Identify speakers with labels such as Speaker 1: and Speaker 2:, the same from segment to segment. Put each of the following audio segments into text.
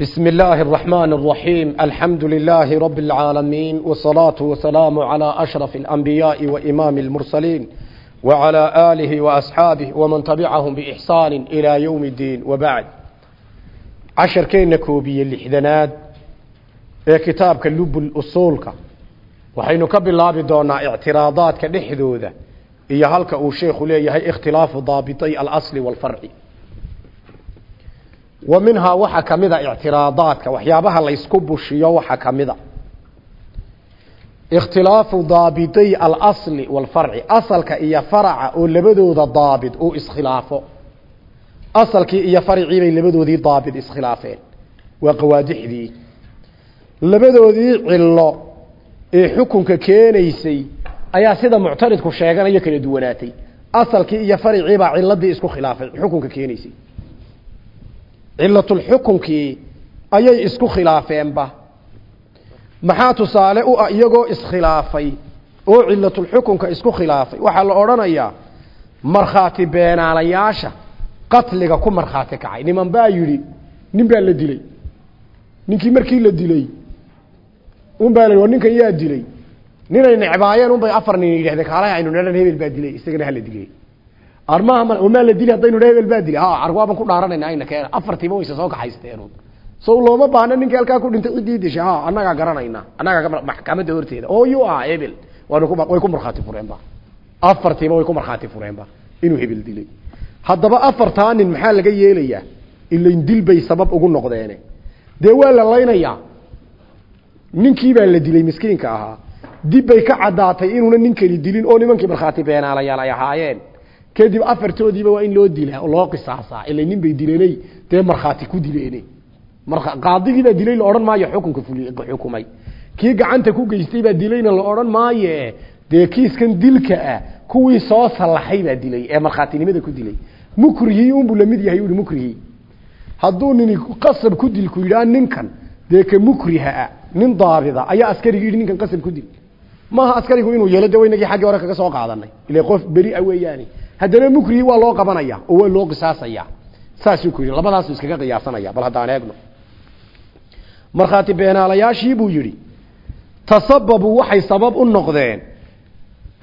Speaker 1: بسم الله الرحمن الرحيم الحمد لله رب العالمين والصلاة والسلام على أشرف الأنبياء وإمام المرسلين وعلى آله وأصحابه ومن تبعهم بإحسان إلى يوم الدين وبعد عشر كينا كوبي اللحدنات كتاب كلب الأصولك وحين كبالله بدونا اعتراضات كنحذوذة إيا هلك أو شيخ ليه اختلاف ضابطي الأصل والفرع wa minhaa waxaa ka mid a ictiraadaadka waxyaabaha laysku bushiyo waxaa ka mid a ikhtilaafu daabiday alasli walfarci asalka iyo faraca oo labadooda daabit uu iskhilaafo. Asalkii iyo faricii bay labadoodii daabit iskhilaafeen. Waa qawaadixdii labadoodii cillo ee xukunka keenaysay ayaa sida muctaridku sheeganayo kala duwanaatay. Asalkii iyo fariciibaa ciladii isku khilaafay xukunka keenaysay cilatulxukunkii ayay isku khilaafeenba. Maxaa tusaale u ah iyagoo iskhilaafay oo cilatulxukunka isku khilaafay? Waxaa la odhanayaa markhaati beenaalayaasha qatliga ku markhaati kacay. Niman baa yidhi nin baa la dilay. Ninkii markii la dilay unbaa la ninkan yaa dilay. Ninay necbaayeen unbay afar nin yidhahdeen kaalaha aynu nidhan hebel baa dilay isagana hala dilay armaha maa la dili haddaynu hebel baa dili ha arwaaban ku dhaaranayna ayna keen. Afartiiba wayse soo kaxaysteen so looma baahna ninka halkaa ku dhintay ciddii disha ha annagaa garanayna. Annagaa maxkamadda horteeda. Oo yu ah hebel way ku markhaati fureenba afartiiba way ku markhaati fureenba inuu hebel dilay. Haddaba afartaa nin maxaa laga yeelayaa? Ilayn dil sabab ugu noqdeene. Dee waa la laynayaa ninkii baa la dilay miskiinka ahaa. Dib bay ka caddaatay inuuna ninkani dilin oo nimankii markhaati beenaalayaal ay ahaayeen kadib afartoodiiba waa in loo dilaa oo loo qisaasaa ila nin bay dileenay dee markhaati ku dileene qaadigiibaa dilay la odhan maayo xukunka xukumay. Kii gacanta ku geystay baa dilayna la odhan maaye dee kiiskan dilka ah kuwii soo sallaxay baa dilay ee markhaatinimada ku dilay. Mukrihii unbuu la mid yahay uhi mukrihii hadduu nini qasab ku dil ku yidhaa ninkan dee ka mukriha ah nin daabida ayaa askarigi yidhi ninkan qasab ku dil. Maaha askarigu inuu yeelo de waynagii xaggii hore kaga soo qaadanay. Ile qof beria weeyaani haddana mukrihii waa loo qabanaya oo waa loo qisaasaya. Saasuu ku yidhi labadaasu iskaga qiyaasanaya bal haddaan eegno. Markhaati beenaalayaashii buu yidhi tasababuu waxay sabab u noqdeen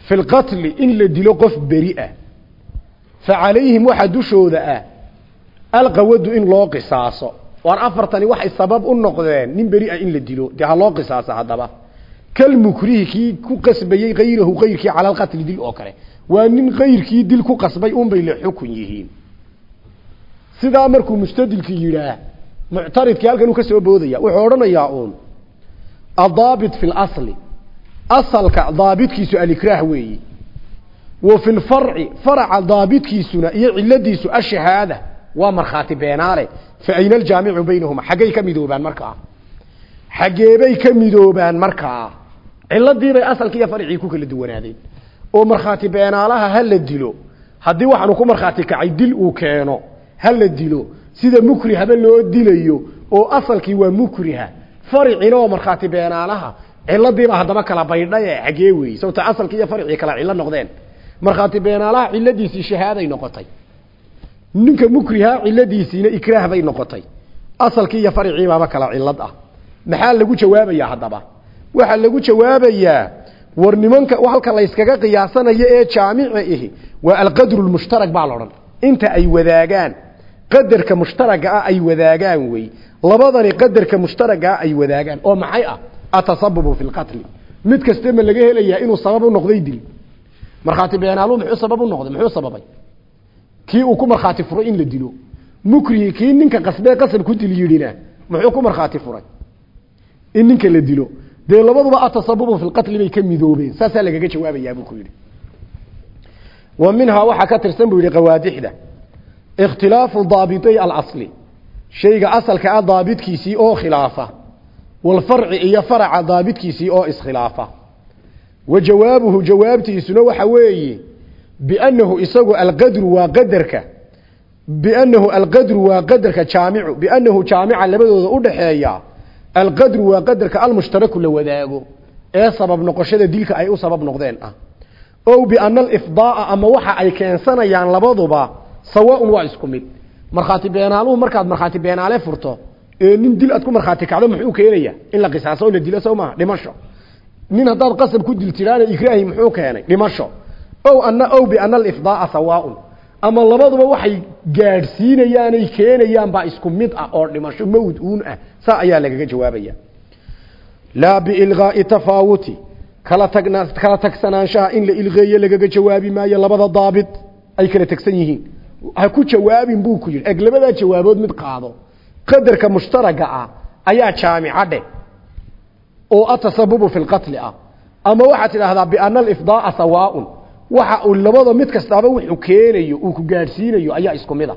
Speaker 1: fi lqatli in la dilo qof beri ah. Fa calayhim waxaa dushooda ah alqawadu in loo qisaaso. Waar afartani waxay sabab u noqdeen nin beri ah in la dilo dee ha loo qisaaso haddaba. Kalmukrihi kii ku qasbayey kayrahu kayrkii cala alqatli dil oo kale waa nin kayrkii dil ku qasbay unbay la xukun yihiin. Sidaa markuu mustadilki yidhaah muctaridkii halkan uu ka soo boodaya wuxuu odhanayaa uun adaabit fi lasli asalka daabitkiisu alikraah weeyi. Wa fi lfarci faraca daabitkiisuna iyo ciladiisu ashahaada waa markhaati beenaale. Fa ayna aljaamicu baynahuma? Xaggay ka midoobaan markaa. Xaggeebay ka midoobaan markaa. Ciladiibay asalkii iyo farcii ku kala duwanaadeen oo markhaati beenaalaha ha la dilo. Haddii waxaanu ku markhaati kacay dil uu keeno. Ha la dilo. Sida mukrihaba loo dilayo oo asalkii waa mukriha faricina oo markhaati beenaalaha ciladiiba haddaba kala baydhaye xaggee weeye. Sababta asalkii iyo faricii kala cillo noqdeen. Markhaati beenaalaha ciladiisii shahaaday noqotay. Ninka mukriha ciladiisiina ikraah bay noqotay. Asalkii iyo fariciibaaba kala cilad ah. Maxaa lagu jawaabayaa haddaba? Waxaa lagu jawaabayaa war nimanka halka layskaga qiyaasanayo ee jaamica ihi waa alqadru lmushtarak baa la inta ay wadaagaan qadarka mushtaraga ah ay wadaagaan wey. Labadani qadarka mushtaraga ah ay wadaagaan. Oo maxay ah? Atasabubu fi lqatli mid kaste ma laga helayaa inuu sabab u noqday dil. Markhaati beenaalu muxuu sabab u noqday? Muxuu sababay? Kii uu ku markhaati furay in la dilo. Mukrihi kii ninka qasbee qasab ku dil yidhina muxuu ku markhaati furay? In ninka la dilo dee labaduba atasabubu fi lqatli bay ka midoobeen. Saasaa lagaga buu ku yidhi. Wa minhaa waxaa ka tirsan buu yidhi qawaadixda. Ikhtilaafu daabitay alasli. Shayga asalka ah daabitkiisii oo khilaafa. Walfarci iyo faraca daabitkiisii oo iskhilaafa. Wa jawaabuhu jawaabtiisuna waxa weeye biannahu isagu alqadru waa qadarka biannahu alqadru waa qadarka jaamicu biannahu jaamica labadooda u dhaxeeya alqadru waa qadarka almushtaraku la wadaago ee sabab noqoshada dilka ay u sabab noqdeen ah. Ow biana alifdaaa ama waxa ay keensanayaan labaduba sawaaun waa isku mid. Markhaati beenaaluhu markaad markhaati beenaale furto ee nin dil aad ku markhaati kacdo muxuu keenaya in la qisaaso oo la dilo soo maaha? Dhimasho. Nin haddaad qasab ku dil tiraana ikraahi muxuu keenay? Dhimasho. Ow ana ow biana alifdaaa sawaaun ama labaduba waxay gaadhsiinayaanay keenayaan baa isku mid ah oo dhimasho mawd uun ah. Saa ayaa lagaga jawaabaya. Laa biilgaai tafaawuti kala tagna kala tagsanaanshaha in la ilqeeye lagaga jawaabi maayo labada daabit ay kala tagsan yihiin. Ha ku jawaabin buu ku yidhi. Eg labadaa jawaabood mid qaado. Qadarka mushtaraga ah ayaa jaamicadhe oo atasabubu fi lqatli ah. Ama waxaad tidhaahdaa biana alifdaaa sawaaun waxa uu labada mid kastaaba wuxuu keenayo uu ku gaadhsiinayo ayaa isku mid a.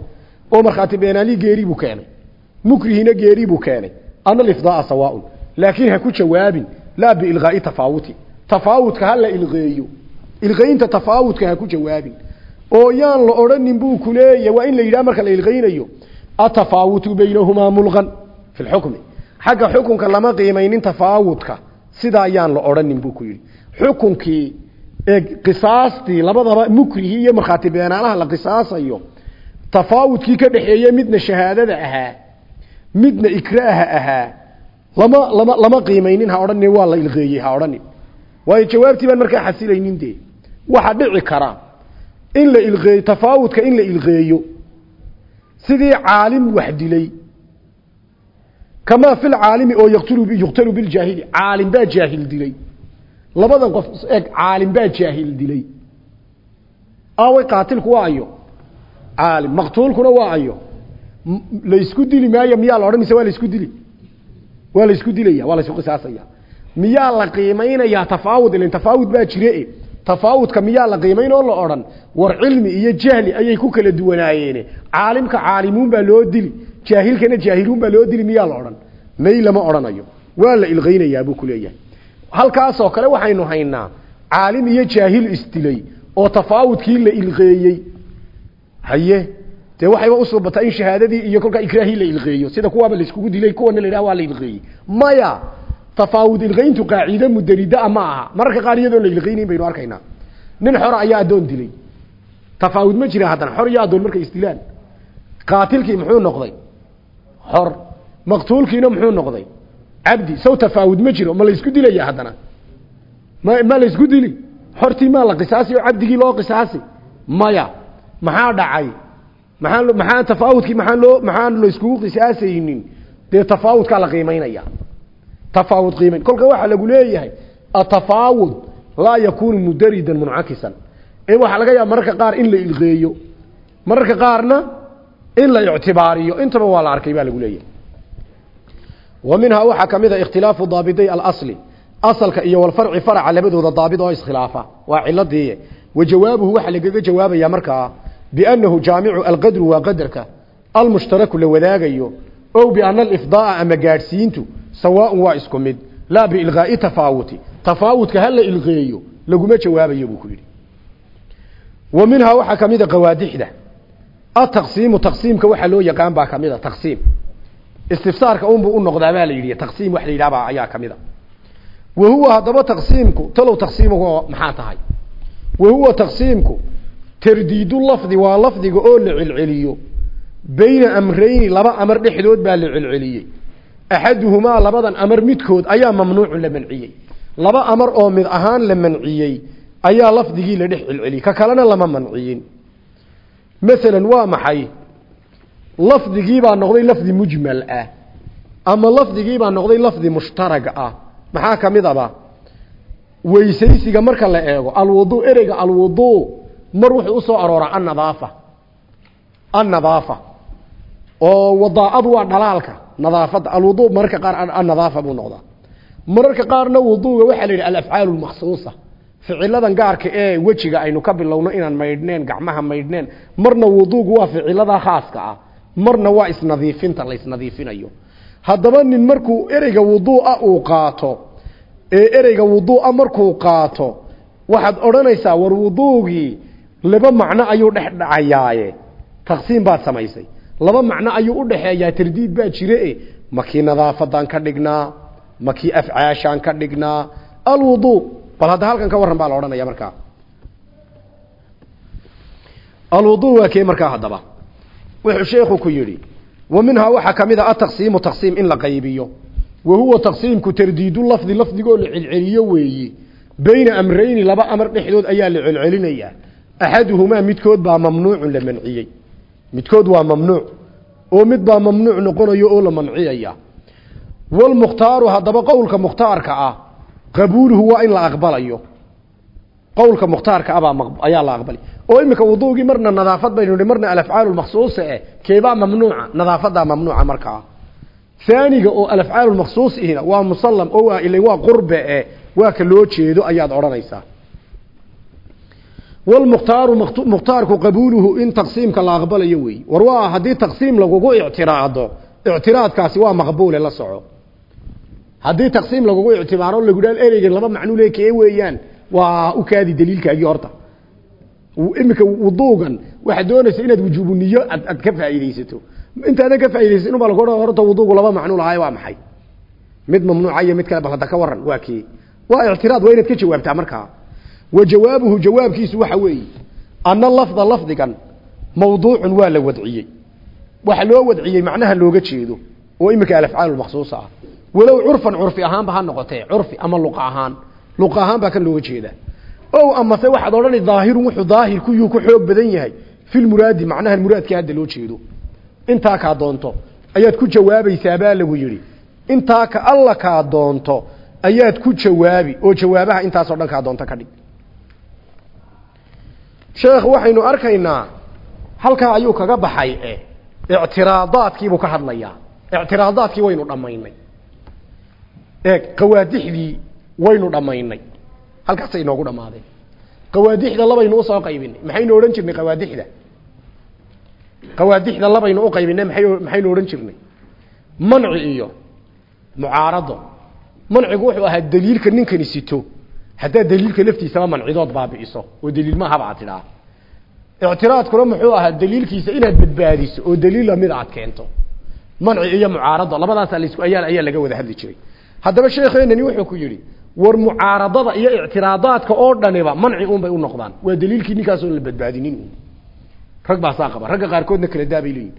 Speaker 1: Oo markhaati beenaali geeri buu keenay. Mukrihina geeri buu keenay. Ana alifdaaa sawaaun. Laakiin ha ku jawaabin laa biilqaai tafaawuti tafaawudka ha la ilqeeyo ilqaynta tafaawudka ha ku jawaabin. Oo yaan la odhanin buu ku leeyahy waa in la yidhaha marka la ilqaynayo atafaawutu baynahumaa mulqan fi lxukmi xagga xukunka lama qiimaynin tafaawudka sidaa yaan la odhanin buu ku yidhi. Xukunkii qisaastii labadaba mukrihii iyo markhaati beenaalaha la qisaasayo tafaawudkii ka dhexeeye midna shahaadada ahaa midna ikraaha ahaa lama lama lama qiimaynin ha odhanin waa la ilqeeyey ha odhanin waayo jawaabtii baan markaa xasilaynin dee. Waxaa dhici kara in la ilqeeyo tafaawudka in la ilqeeyo sidii caalim wax dilay. Kamaa fi lcaalimi oo yaqtulu yuqtalu biljaahili caalim baa jaahil dilay labadan qof eg caalim baa jaahil dilay. Away qaatilku waa ayo. Caalim maqtuulkuna waa ayo. Laysku dili maayo miyaa la odhan mise waa laysku dili. Waa laysku dilaya waa laysku qisaasaya. Miyaa la qiimaynayaa tafaawud ilan tafaawud baa jire tafaawudka miyaa la qiimayn oo la odhan? War cilmi iyo jahli ayay ku kala duwanaayeene caalimka caalimuun baa loo dili. Jaahilkana jaahiluun baa loo dili miyaa la odhan? May lama odhanayo. Waa la ilqaynayaa buu ku leeyahay halkaasoo kale waxaynu haynaa caalim iyo jaahil isdilay oo tafaawudkii la ilqeeyey. Haye dee waxayba usuubataa in shahaadadii iyo kolkaa ikraahii la ilqeeyo. Sida kuwaaba laiskugu dilay kuwana la yidhaha waa la ilqeeyey. Maya tafaawud ilqayntu qaaciide mudaridaa ma aha. Mararka qaar iyadoon la ilqaynayn baynu arkaynaa. Nin xora ayaa addoon dilay. Tafaawud ma jira haddana. Xor iyo addoon markay isdilaan. Qaatilkii muxuu noqday? Xor. Maqtuulkiina muxuu noqday cabdi saw tafaawud ma jiro ma laysku dilaya haddana. Ma ma laysku dili. Xortii maa la qisaasi oo cabdigii loo qisaasi. Maya maxaa dhacay? Maxaa maxaa tafaawudkii maxaa loo maxaan layskugu qisaasaynin? Dee tafaawudkaa la qiimaynaya tafaawud qiimayn kolka waxaa lagu leeyahay atafaawud laa yakunu mudaridan muncakisan. Ee waxaa laga yaaba mararka qaar in la ilqeeyo. Mararka qaarna in la ictibaariyo. Intaba waa la arkay baa lagu leeyahay wa minhaa waxaa ka mid a ikhtilaafu daabiday alasli. Asalka iyo walfarci faraca labadooda daabid oo iskhilaafa. Waa ciladii wa jawaabuhu waxaa lagaga jawaabaya markaa biannahu jaamicu alqadru waa qadarka. Almushtaraku la wadaagayo ow biana alifdaaa ama gaadhsiintu sawaaun waa isku mid. Laa biilqaa'i tafaawuti tafaawudka ha la ilqeeyo laguma jawaabayo buu ku yidhi. Wa minhaa waxaa ka mid a qawaadixda. Ataqsiimu taqsiimka a taqsiim istifsaarka unbuu u noqdaa baa la yidhi taqsiim wax la yidhahbaa ayaa ka mid a wa huwa haddaba taqsiimku talow taqsiimuhu maxaa tahay? Wa huwa taqsiimku tardiidu lafdi waa lafdiga oo la celceliyo. Bayna amrayni laba amar dhexdood baa la celceliyey. Axaduhumaa labadan amar midkood ayaa mamnuucun la manciyey. Laba amar oo mid ahaan la manciyey ayaa lafdigii la dhex celceliyey ka kalena lama manciyin. Masalan waa maxay lafdigiibaa noqday lafdi mujmal ah ama lafdigiibaa noqday lafdi mushtarag ah. Maxaa ka mid aba? Weysaysiga marka la eego alwudu ereyga alwudu mar wuxuu u soo arooraa annadaafa. Annadaafa. Oo wadaacadu waa dhalaalka nadaafadda. Alwudu mararka qaar annadaafa buu noqdaa. Mararka qaarna wuduuga waxaa la yidhi alafcaalu lmaksuusa ficiladan gaarka ee wejiga aynu ka bilowno inaan maydhneen gacmaha maydhneen marna wuduugu waa ficilada khaaska ah marna waa isnadiifinta la isnadiifinayo. Haddaba nin markuu ereyga wuduua uu qaato ee ereyga wuduua markuu qaato waxaad odhanaysaa war wuduugii laba macno ayuu dhex dhacayaaye. Taqsiim baad samaysay. Laba macno ayuu u dhaxeeyaa tardiid baa jire makii nadaafadan ka dhignaa? Makii afcaashaan ka dhignaa? Alwudu bal hadda halkan ka warran baa la odhanaya markaa. Alwudu waa kee markaa haddaba wuxuu sheekhu ku yidhi wa minhaa waxaa ka mid a ataqsiimu taqsiim in la qaybiyo. Wa huwa taqsiimku tardiidu lafdi lafdigoo la celceliyo weeyi. Bayna amrayni laba amar dhexdood ayaa la celcelinayaa. Axaduhumaa midkood baa mamnuucun la manciyey. Midkood waa mamnuuc. Oo mid baa mamnuuc noqonayo oo la manciyaya. Walmukhtaaru haddaba qowlka mukhtaarka ah qabuuluhu waa in la aqbalayo qowlka mukhtaarka abaa ayaa la aqbalay. Oo iminka wuduugii marna nadaafad baynu nihi marna alafcaal lmaksuusa eh keebaa mamnuuca nadaafadaa mamnuuca markaa aaniga oo alafcaal maksuus ihina waa musallam oo waa ila waa qurbe eh waa ka loo jeedo ayaad odhanaysaa. Walmukhtaaru mukhtaarku qabuuluhu in taqsiimka la aqbalayo wey war waa haddii taqsiim lagugu ictiraado ictiraadkaasi waa maqbuule la soco. Haddii taqsiim lagugu ictibaaro lagu dhaha ereygan laba macnuu le weeyaan waa u kaadi daliilkaagii horta. Iminka wuduugan. Waxaad doonaysa inaad wujuubu niyo ad ad ka faa'iidaysato. Intaadan ka faa'iidaysan ubaa lagu odhan horta wuduugu laba macnuu lahaay waa maxay? Mid mamnuuca iyo mid kale bal hadda ka waran waa kee waa ictiraad waa inaad ka jawaabtaa markaa wa jawaabuhu jawaabkiisu waxa weeye ana lafda lafdigan mawduucun waa la wadciyey. Waxa loo wadciyey macnaha looga jeedo oo iminka alafcaal maksuusa ah. Walow curfan curfi ahaanba ha noqotee curfi ama luqa ahaan luqa ahaan baa kan looga jeedaa. O amase waxaad odhani daahirun wuxuu daahirkuyuu ku xoog badan yahay. Filmuraadi macnaha muraadka hadda loo jeedo. Intaa kaa doonto ayaad ku jawaabaysaa baa lagu yidhi. Intaa ka alla kaa doonto ayaad ku jawaabi oo jawaabaha intaasoo dhan kaa doonto ka dhig. Sheekh waxaynu arkaynaa halkaa ayuu kaga baxay e ictiraadaadkiibuu ka hadlayaa. Ictiraadaadkii waynu dhammaynay. Eeg qawaadixdii waynu dhammaynay. Halkaasay inoogu dhammaadeen. Qawaadixda labaynu u soo qaybinay. Maxaynu odhan jirnay qawaadixda? Qawaadixda labaynu u qaybinay maxaynu odhan jirnay? Manci iyo mucaarado. Mancigu wuxuu ahaa daliilka ninkani sito. Haddaad daliilka laftiisaba mancidood baabi'iso oo daliil maahaba aad tidhaa ictiraadkuna muxuu ahaa daliilkiisa inaad badbaadiso oo daliil la mid aad keento. Manci iyo mucaarado labadaasa lasku ayaa ayaa laga wada hadli jiray haddaba sheekeenani wuxuu ku yidhi war mucaaradada iyo ictiraadaadka oo dhaniba manci un bay u noqdaan. Waa daliilkii ninkaasoon la badbaadinin. Rag baasaa qaba. Ragga qaarkoodna kala daabay leeyihiin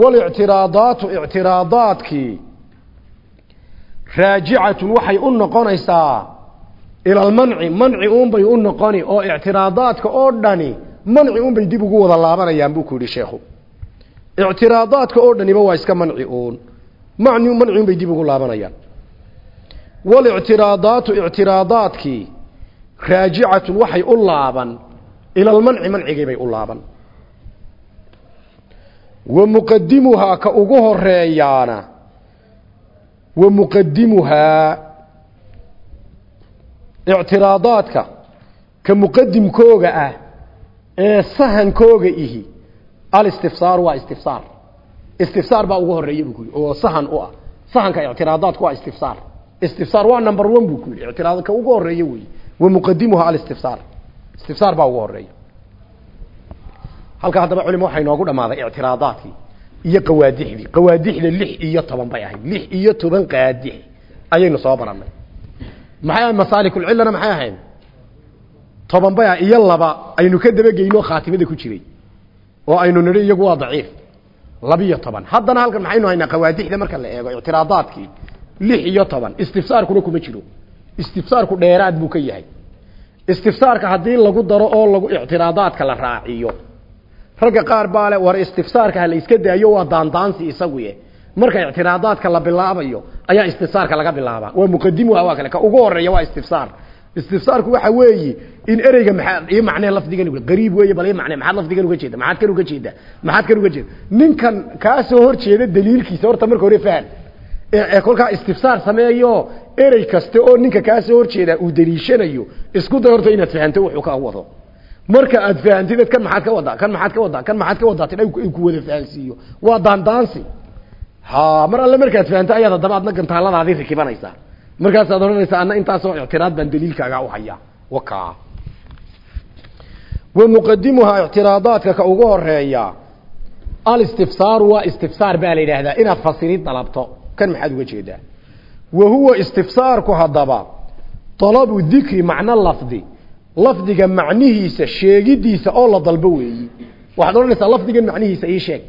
Speaker 1: walictiraadaatu ictiraadaadkii raajicatun waxay u noqonaysaa ila almanci manci unbay u noqoni oo ictiraadaadka oo dhani manci unbay dib ugu wada laabanayaan buu ku yidhi sheekhu ictiraadaadka oo dhaniba waa iska manci uun. Mani manci unbay dib ugu laabanayaan walictiraadaatu ictiraadaadkii raajicatun waxay u laaban ila almanci mancigiibay u laaban. Wa muqadimuhaa ka ugu horeeyaana wa muqadimuhaa ictiraadaadka ka muqadimkooga ah ee sahankooga ihi alistifsaar waa istifsaar. Istifsaar baa ugu horreeya buu oo sahan u ah. Sahanka ictiraadaadku waa istifsaar istifsaar waa number one buu ku yidhi. Ictiraad ka ugu horreeya wey wa muqadimuha alistifsaar. Istifsaar baa ugu horreeya halka haddaba culimo waxay noogu dhamaaday ictiraadaadkii iyo qawaadixdii. Qawaadixda lix iyo toban bay ahayd. Lix iyo toban qaadix. Ayaynu soo baranay maxay masaalikulcillana maxay ahayd toban bay iyo laba aynu ka dabageyno khaatimada ku jiray oo aynu nidhi waa daciif. Labiyo toban. Haddana halkan maxaynu haynaa qawaadixda marka la eego ictiraadaadkii lix iyo toban. Istifsaarkuna kuma jiro. Istifsaarku dheeraad buu ka yahay. Istifsaarka haddii lagu daro oo lagu ictiraadaadka la raaciyo. Ragga qaar baa le war istifsaarka ha la iska daayo waa daandaansi isaguye marka ictiraadaadka la bilaabayo ayaa istifsaarka laga bilaabaa. Waa muqadimuha waa kale. Ka ugu horreeya waa istifsaar. Istifsaarku waxa weeyi in ereyga maxaa macnee lafdigan qariib weeye bal macnee maxaad lafdigan uga jeeda? Maxaad kan uga jeeda? Maxaad kan uga jeeda? Ninkan kaa soo hor jeeda daliilkiisa horta marka hore fahan ee kolkaa istifsaar sameeyo erey kasta oo ninka kaa soo horjeeda uu daliishanayo isku day horta inaad fahanto wuxuu ka wado marka aad fahantid kan maxaad ka wadaa kan maxaad ka wadaa kan maxaad ka wadaa tidha ku wada fahansiiyo. Waa daandaansi. Ha mar alle markaad fahanto ayaad haddaba adna gantaaladaadii rikibanaysaa. Markaasaad odhanaysaa adna intaasoo ictiraad baan daliilkaaga u hayaa. Wakaa wa muqadimuhaa ictiraadaadka ka ugu horreeya alistifsaaru waa istifsaar baa la yidhaahdaa inaad fasirid dalabto kan maxaad uga jeedaa. Wa huwa istifsaarku haddaba dalabu dikri macno lafdi. Lafdiga macnihiisa sheegidiisa oo la dalbo weeyi. Waxaad odhanaysaa lafdigan macnihiisa ii sheeg.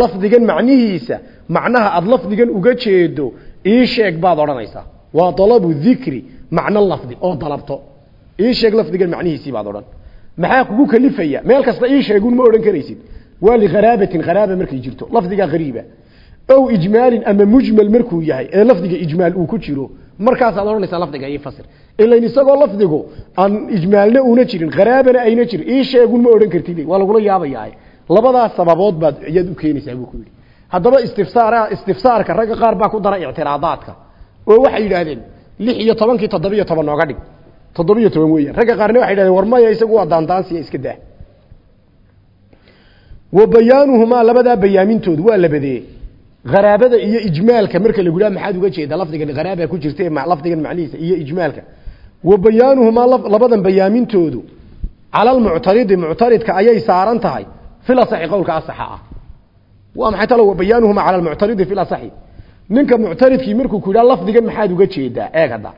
Speaker 1: Lafdigan macnihiisa macnaha aada lafdigan uga jeedo ii sheeg baad odhanaysaa. Waa dalabu dikri macno lafdi oo dalabto. Ii sheeg lafdigan macnihiisii baad odhan. Maxaa kugu kalifaya? Meel kasta ii sheegun ma odhan karaysid. Waa liharaabatin haraaba markay jirto. Lafdiga qariiba ow ijmaalin ama mujmal markuu yahay ee lafdiga ijmaal uu ku jiro markaasaad odhanaysaa lafdiga ii fasir. Ilan isagoo lafdigu aan ijmaalna una jirin haraabana ayna jirin ii sheegun ma odhan kartid. Waa lagula yaabayaa labadaas sababood baad iyaad u keenaysaa buu ku yidhi. Haddaba istifsaar istifsaarka ragga qaar baa ku dara ictiraadaadka. Oo waxay yidhaahdeen lix iyo tobankii toddobiyo toban nooga dhig. Toddobiyo toban weeyaan. Ragga qaarna waxay yidhahdeen war maya isagu waa daandaansiya iska daa haraabada iyo ijmaalka marka lagu dhaha maxaad uga jeedaa lafdigan haraaba ku jirta lafdigan macnihiisa iyo ijmaalka. Wa bayaanuhumaa labadan bayaamintoodu cala almuctaridi muctaridka ayay saaran tahay fil asaxi qowlka asaxa ah waa maxay talo wa bayaanuhumaa cala almuctaridi fil asaxi ninka muctaridkii markuu ku yidhaha lafdigan maxaad uga jeedaa eeg hadda.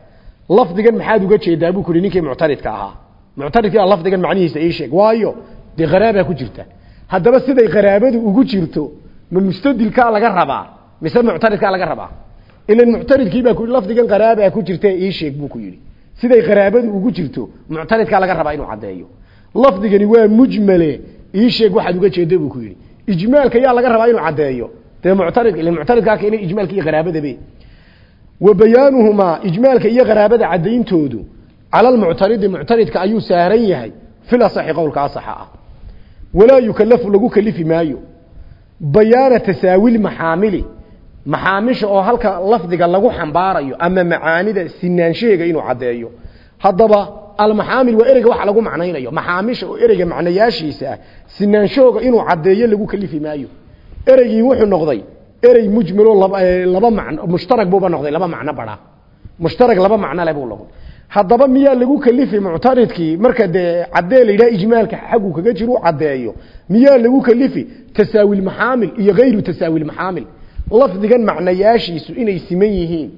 Speaker 1: Lafdigan maxaad uga jeedaa buu ku ninkii muctaridka ahaa. Muctaridkii lafdigan macnihiisa ii sheeg waayo dee haraabaa ku jirta. Haddaba siday qaraabadu ugu jirto ma mustadilkaa laga rabaa mise muctaridkaa laga rabaa? Ilan muctaridkii baa ku lafdigan qaraabaa ku jirta ii sheeg buu ku yidhi. Siday qaraabadu ugu jirto muctaridkaa laga rabaa inuu caddeeyo. Lafdigani waa mujmale ii sheeg waxaad uga jeeda buu ku yidhi. Ijmaalka yaa laga rabaa inuu caddeeyo. Dee muctarid ila muctaridkaa keenay ijmaalka iyo qaraabadabe wa bayaanuhumaa ijmaalka iyo qaraabada caddayntoodu cala almuctaridi muctaridka ayuu saaran yahay fil asaxi qowlka asaxa ah. Walaa yukalafu lagu kalifi maayo bayaana tasaawil maxaamili. Maxaamisha oo halka lafdiga lagu xambaarayo ama macaanida sinaanshaheega inuu caddeeyo. Haddaba almaxaamil waa ereyga waxa lagu macnaynayo. Maxaamisha oo ereyga macnayaashiisa ah sinaanshahooga inuu caddeeyo lagu kalifi maayo. Ereygii wuxuu noqday erey mujmaloo laba macno mushtarag buuba noqday laba macno badha mushtarag laba macno le buu noqday haddaba miyaa lagu kalifi muctaridkii marka dee caddee la yidhaha ijmaalka xaggu kaga jir u caddeeyo. Miyaa lagu kalifi tasaawil maxaamil iyo hayru tasaawil maxaamil lafdigan macnayaashiisu inay siman yihiin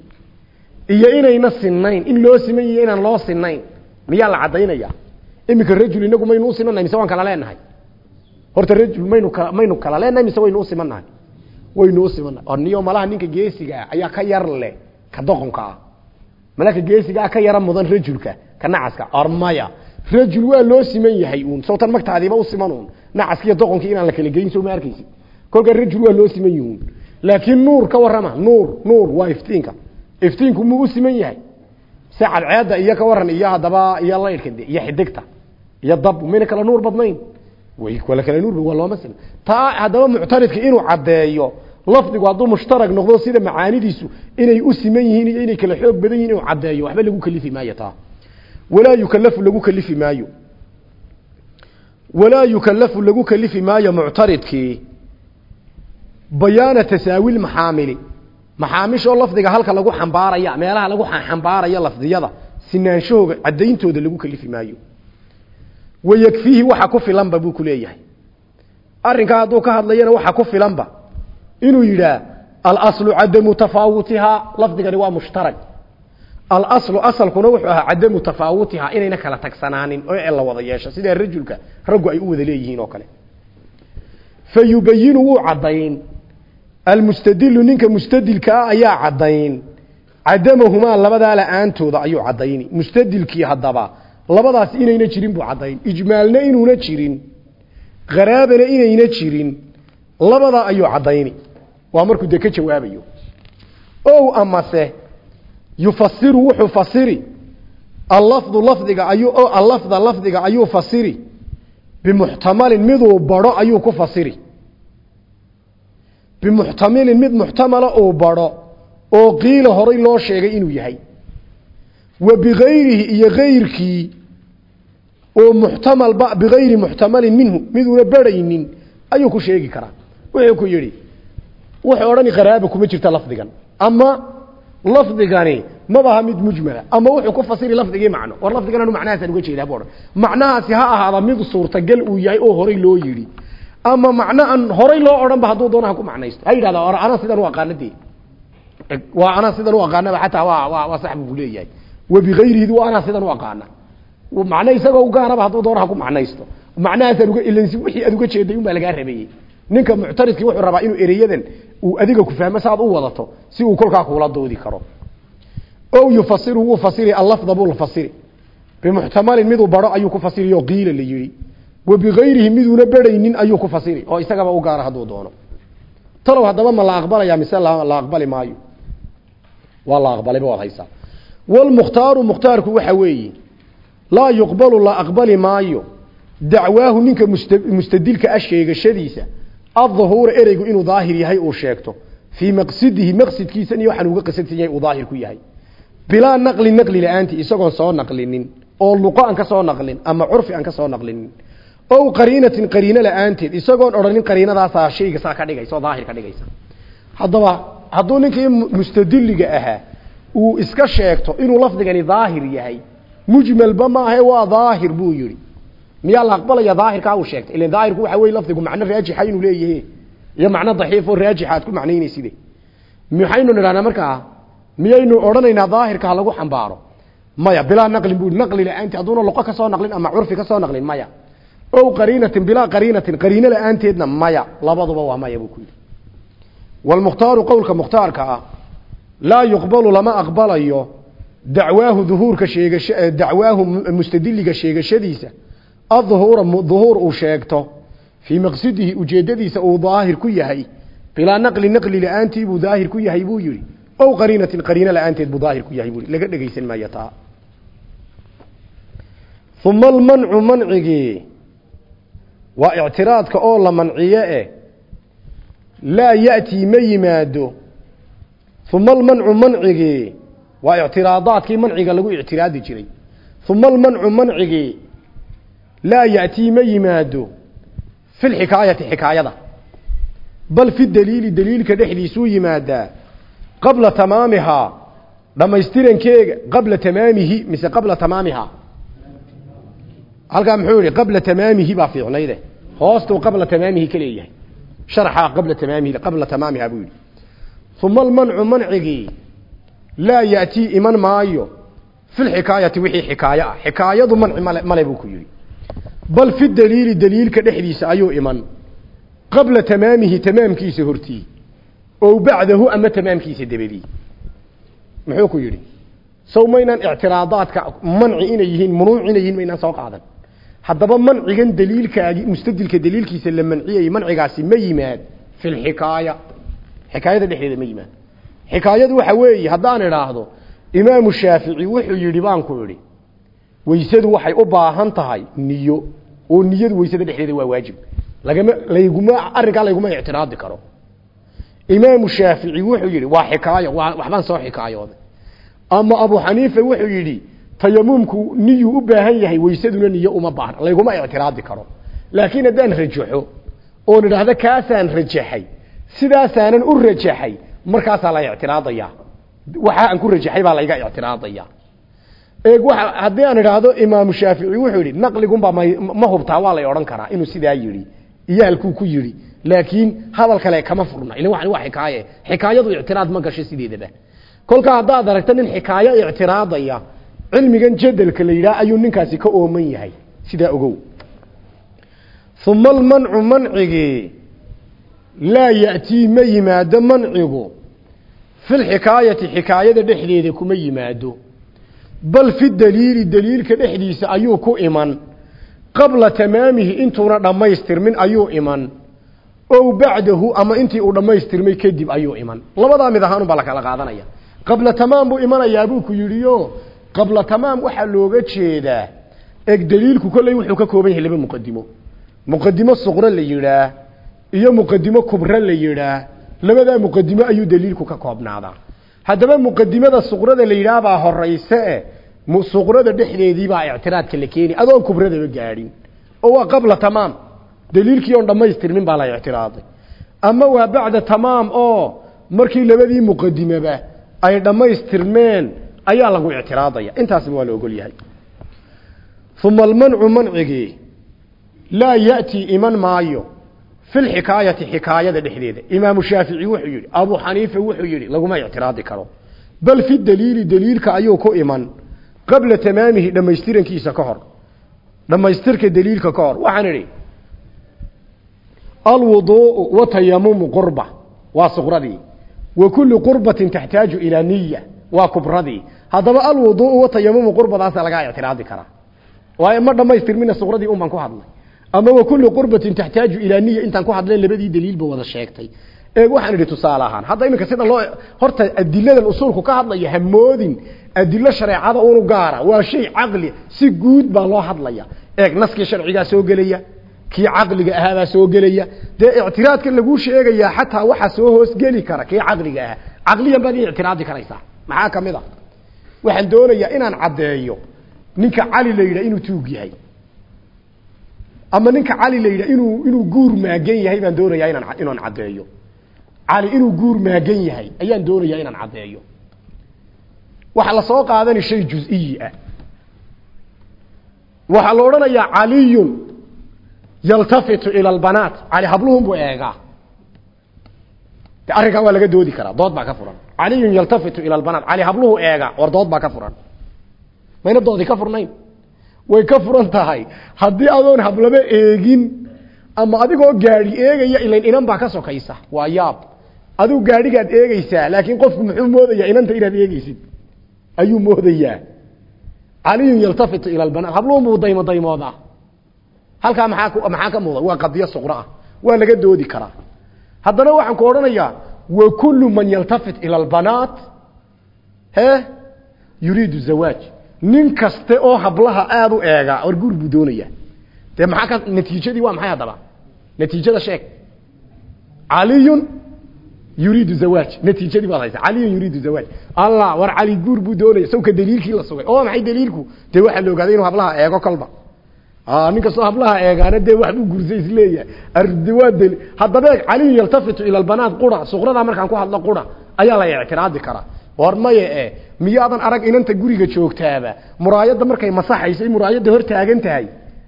Speaker 1: iyo inayna sinayn in loo siman yihi inaan loo sinayn miyaa la caddaynaya iminka rajul inagu maynu u simannahay mise waan kala leenahay? Horta rajul maynu kala maynu kala leenahay mise waynu u simannahay? Waynu u simannahay. Oo niyo malaha ninka geesiga ah ayaa ka yar leh ka doqonka ah malaka geesigaa ka yara mudan rajulka ka nacaska rajul waa loo siman yahay uun. Sawtan magtaadiiba u siman uun. Nacaskiiyo doqonkii inaan la kala geyn soo ma kolka rajul waa loo siman yihuun laakiin nuur ka warrama nuur nuur waa iftiinka. Iftiinku muu u siman yahay? Se cadceedda iyo ka waran iyo haddaba iyo laydhka iyo xidigta iyo dab. Mayna kala nuur badnayn? Way wala kala nuur waa looma siman taa haddaba muctaridka inuu caddeeyo lafdigu hadduu mushtarag noqdo sida macaanidiisu inay u siman yihiin iyo inay kala xoog badan yihiin inuu caddeeyo waxba lagu kalifi maayo taa. Walaa yukalafu lagu kalifi maayo. Walaa yukalafu lagu kalifi maayo muctaridkii bayaana tasaawil maxaamili. Maxaamishoo lafdiga halka lagu xambaaraya meelaha lagu xambaaraya lafdiyada sinaanshahooga caddayntooda lagu kalifi maayo. Wayakfiihi waxa ku filanba buu ku leeyahay. Arrinkaa hadduu ka hadlayana waxa ku filanba inuu yidhaah alaslu cadamu tafaawutihaa lafdigani waa mushtarag. Alaslu asalkuna wuxuu ahaa cadamu tafaawutihaa inayna kala tagsanaanin oo la wada yeesho sidaa rajulka raggu ay u wada leeyihiin oo kale. Fa yubayinu wuu caddayn. Almustadilu ninka mustadilka ah ayaa caddayn. Cadamahumaa labadaa la'aantooda ayuu caddayni. Mustadilkii haddaba labadaas inayna jirin buu caddayn. Ijmaalna inuuna jirin. Qaraabana inayna jirin labadaa ayuu caddayni. Waa markuu dee ka jawaabayo. Ow amase yufasiru wuxuu fasiri allafdu lafdiga ayuu o allafda lafdiga ayuu fasiri bimuxtamalin miduu badho ayuu ku fasiri bimuxtamilin mid muxtamala uu badho oo qiila horay loo sheegay inuu yahay. Wa bigayrihi iyo gayrkii oo muxtamalba bigayri muxtamalin minhu miduuna barhaynin ayuu ku sheegi karaa wuxuu ku yidhi wuxuu odhani qaraaba kuma jirta lafdigan. Ama lafdigani mabaha mid mujmala ama wuxuu ku fasiri lafdigii macno war lafdigan anu macnahaasaan uga jeedaa bu odhan. Ha ahaada mid suurtagal uu yahay oo horay loo yidhi. Ama macno aan horay loo odhanba hadduu doonaha ku macnaysto. Ha yidhahda or anaa sidan u aqaana waa anaa sidan u aqaanaba xataa waa waa waa sax buu leeyahay. Wa bigayrihi waa anaa sidan u aqaana macno isagoo u gaaraba hadduu doonaha ku macnaysto. Macnahaasaan uga ilansi wixii aad uga jeeday unbaa lagaa rabeeyey ninka muctaridkii wuxuu rabaa inuu ereyadan uu adiga ku fahmo saad u wadato si uu kolkaa kuula doodi karo. Ow yufasiru wuu fasiri allafda buu bimuxtamalin miduu baro ayuu ku fasiri qiila la yidhi. Wa miduuna beraynin ayuu ku fasiri oo isagaba u gaara hadduu doono. Talow haddaba ma la aqbalaya mise la aqbali maayo? Waa la aqbalayba waad haysaa. Walmukhtaaru mukhtaarku waxa weeye laa yuqbalu la aqbali maayo. Dacwaahu ninka mustadilka ah sheegashadiisa adhuhuura ereygu inuu daahir yahay uu sheegto. Fii maqsidihi maqsidkiisan iyo waxaan uga qasadsan yahay uu daahir ku yahay. Bilaa naqli naqli la'aanti isagoon soo naqlinin. Oo luqo aan ka soo naqlin ama curfi aan ka soo naqlinin. Ow qariinatin qariino la'aanteed isagoon odhanin qariinadaasaa shayga saa ka dhigaysa oo daahir ka dhigaysa. Haddaba hadduu ninkii mustadiliga ahaa uu iska sheegto inuu lafdigani daahir yahay mujmalba maahae miyaa la aqbalaya daahirkaa uu sheegtay? Ilan daahirku waxa weye lafdigu macno raajixa inuu leeyahe iyo macno daxiif oo raajixa aad ku macnaynayside maxaynu nidhahnaa markaa miyaynu odhanaynaa daahirka lagu xambaaro? Maya bilaa naqlin buu naqli la'aanti hadduuna luqo ka soo naqlin ama curfi ka soo naqlin maya. Ow qariinatin bilaa qariinatin qariino la'aanteedna maya labaduba waa maya buu ku yidhi. Walmukhtaaru qowlka mukhtaarka ah laa yuqbalu lama aqbalayo dacwaahu duhuurka sheegash dacwaahu mustadiliga sheegashadiisa adhuhuura duhuur uu sheegto fii maqsidihi ujeedadiisa uu daahir ku yahay bilaa naqli naqli la'aantii buu daahir ku yahay buu yihi ow qariinatin qariino la'aanteed buu daahir ku yahay buu laga dhegaysan maayo taa. Uma almancu mancigii waa ictiraadka oo la manciye eh laa ya'tii ma yimaado. Uma laa ya'tii ma yimaado fi lxikaayati xikaayada bal fi daliili daliilka dhexdiisuu yimaadaa qabla tamaamihaa dhamaystirankeega qabla tamaamihi mise qabla tamaamihaa halkaa muxuu yihi qabla tamaamihi baa fiicnayde hoostuu qabla tamaamihi ka leeyahay sharxaa qabla tamaamihi qabla tamaamiha buu yidhi uma almancu mancigii laa ya'tii iman maayo fi lxikaayati wixii xikaayo ah xikaayadu manci male bal fi daliili daliilka dhexdiisa ayuu iman. qabla tamaamihi tamaamkiisa hortii ow bacdahu ama tamaamkiisa dabadii. Muxuu ku yidhi sow maynaan ictiraadaadka manci inay yihiin munuuc inay yihiin maynaan soo qaadan. Haddaba mancigan daliilkaagi mustadilka daliilkiisa la manciyay mancigaasi ma yimaad fi lxikaaya xikaayada dhexdeeda ma yimaad. Xikaayadu waxa weeye haddaan idhaahdo imaamu shaafici wuxuu yidhi baan ku idhi weysadu waxay u baahan tahay niyo. Oo niyadu weysada dhexdeeda waa waajib. Lagama layguma arrinkaa layguma ictiraadi karo. Imaamu shaafici wuxuu yidhi waa xikaayo waxbaan soo xikaayooday. Ama abu xaniifa wuxuu yidhi tayamumku niyuu u baahan yahay weysaduna niyo uma baahna. Layguma ictiraadi karo. Laakiin haddaan rajaxo oon idhaahdo kaasaan rajaxay sidaasaanan u rajaxay markaasaa la ictiraadaya waxa aan ku rajaxay baa layga ictiraadaya eeg waa haddii aan idhaahdo imaamu shaafici wuxuu yidhi naqligunbaa ma hubtaa waa lay odhan karaa inuu sidaa yidhi. Iyo halkuu ku yidhi laakiin hadal kale kama furna. Ila waxan waa xikaaye. Xikaayadu ictiraad ma gasho sideedaba kolkaa haddaad aragto nin xikaayo ictiraadaya cilmigan jadalka la yidhaah ayuu ninkaasi ka ooman yahay. Sidaa ogow. Uma almancu mancigii laa ya'tii ma yimaado mancigu fi lxikaayati xikaayada dhexdeeda kuma yimaado bal fi daliili daliilka dhexdiisa ayuu ku iman. Qabla tamaamihi intuuna dhammaystirmin ayuu iman. Ow bacdahu ama intii uu dhammaystirmay kadib ayuu iman. Labadaa mid ahaan baa la kala qaadanaya. Qabla tamaam buu imanayaa buu ku yidhiyo qabla tamaam waxaa looga jeedaa. Eg daliilku kolley wuxuu ka kooban yahay laba muqadimo muqadimo suqro la yidhaah iyo muqadimo kubro la yidhaah labadaa muqadimo ayuu daliilku ka koobnaadaa. Haddaba muqadimada suqrada la yidhaah baa horayse suqrada dhexdeediibaa ictiraadka la keeni adoon kubradaba gaadhin. Oo waa qabla tamaam. Daliilkii oon dhammaystirmin baa la ictiraaday. Ama waa bacda tamaam oo markii labadii muqadimaba ay dhammaystirmeen ayaa lagu ictiraadaya. Intaasba waa la ogol yahay. Uma almancu mancigii laa ya'tii iman maayo. Fi lxikaayati xikaayada dhexdeeda. Imaamu shaafici wuxuu yidhi abu xaniifa wuxuu yidhi laguma ictiraadi karo. Bal fi daliili daliilka ayuu ku iman qabla tamaamihi dhammaystirankiisa ka hor. Dhammaystirka daliilka ka hor. Waxaan idhi alwuduu'u watayamumu qurba. Waa suqradii. Wa kullu qurbatin taxtaaju ilaa niya waa kubradii. Haddaba alwuduu'u watayamumu qurbadaasa lagaa ictiraadi karaa. Waayo ma dhammaystirmina suqradii un baan ku hadlay. Ama wa kullu qurbatin taxtaaju ilaa niya intaan ku hadleen labadii daliilba wada sheegtay. Ee waxaan idhi tusaale ahaan hadda iminka sida loo horta adiladan usuulku ka hadlaya hamoodin adilo shareecada unu gaara. Waa shay caqli. Si guud baa loo hadlaya. Eeg naskii sharcigaa soo gelaya kii caqliga ahaabaa soo gelaya. Dee ictiraadka laguu sheegayaa xataa waxa soo hoosgeli kara kii caqliga ahaa. Caqliyan baad ii ictiraadi karaysaa. Maxaa ka mid a waxaan doonayaa inaan caddeeyo. Ninka cali la yidhaha inuu tuug yahay. Ama ninka cali la yidhaha inuu inuu guur maagan yahay baan doonayaa inaan inaan caddeeyo. Cali inuu guur maagan yahay ayaan doonayaa inaan caddeeyo waxaa la soo qaadani shay juz-iyi ah. Waxaa la odhanayaa caliyun yaltafitu ila albanaat. Cali habluhun buu eegaa. De waa laga doodi karaa. Dood baa ka furan. Caliyun yaltafitu ila albanaat. Cali habluhu eega war dood baa ka furan. Mayna doodi ka furnayn. Way ka furan tahay. Haddii adoon hablaba eegin ama adigoo gaadhi eegaya ilayn inan baa ka sokaysa. Waa yaab. Adigu gaadhigaad eegeysaa laakiin qofku muxuu moodayaa inanta inaad eegeysid ayuu moodayaa. Caliyun yaltafitu ila albanaat habluhun buu daymo daymoodaa halkaa maxaa maxaa ka muuda waa qadiyo suqro ah. Waa laga doodi karaa. Haddana waxaan ku odhanayaa wa kullu man yaltafit ila albanaat he yuriidu zawaaj. Nin kaste oo hablaha aada u eegaa or buu doonayaa. Dee maxaa ka natiijadii waa maxay haddaba? Natiijada sheeg. Caliyun yuriidu zawaaj natiijadii baad haysa caliyun yuriidu zawaaj allah war cali guur buu doonaya sawka daliilkii la sugay oo maxay daliilku dee waxaa la inuu hablaha eego kolba nin kastoo hablaha eegaana dee wax buu gursay is leeyahay ardiwaadel haddaba eeg caliyun yaltafitu ila albanaat qura suqradaa ku hadlo qura ayaa la ictiraadi karaa war maye e arag inanta guriga joogtaaba muraayadda markay masaxayso muraayadda hor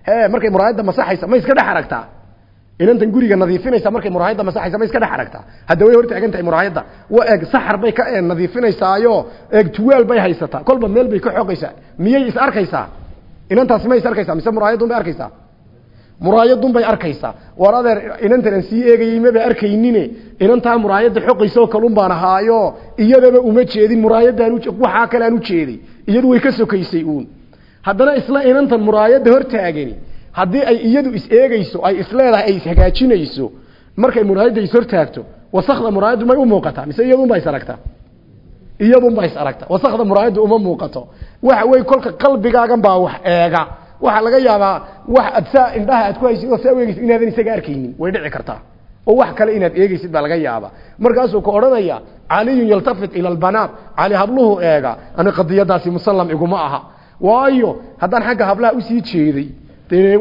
Speaker 1: he markay muraayadda masaxaysa ma iska dhex inantan guriga nadiifinaysa markay muraayadda masaxaysa ma iska dhex aragtaa hadda way hor taagan tahay muraayadda. Wa eeg saxar bay ka nadiifinaysaayo eeg tuwaal bay haysataa kolba meel bay ka xoogaysaa miyay is arkaysaa? Inantaasi ma is arkaysaa mise muraayadun bay arkaysaa? Muraayadun bay arkaysaa. War inantan aan sii eegayey maba arkaynine? Inantaa muraayadda xoqaysa kalun baan ahaayo iyadaba uma jeedin muraayadaan waxaa kale aan u jeeday. Iyadu way ka sokaysay uun. Haddana isla inantan muraayadda hor taagani haddii ay iyadu is eegeyso ay isleedahay ay ishagaajinayso markay muraayadda is hortaagto wasakda muraayaddu may u muuqataa mise iyadun baa is aragtaa? Iyadun baa is aragta wasakda muraayaddu uma muuqato. Waxa wey kolka qalbigaagan baa wax eega. Waxaa laga yaabaa wax ad saa indhaha aad ku haysid oo saa inaadan isaga arkaynin. Way dhici kartaa. Oo wax kale inaad eegeysid baa laga yaabaa. Markaasuu ka odhanaya caliyun yaltafit ila albanaat. Cali habluhu eega. Ani qadiyadaasi musallam iguma aha. Waayo haddaan xagga hablaha u sii jeeday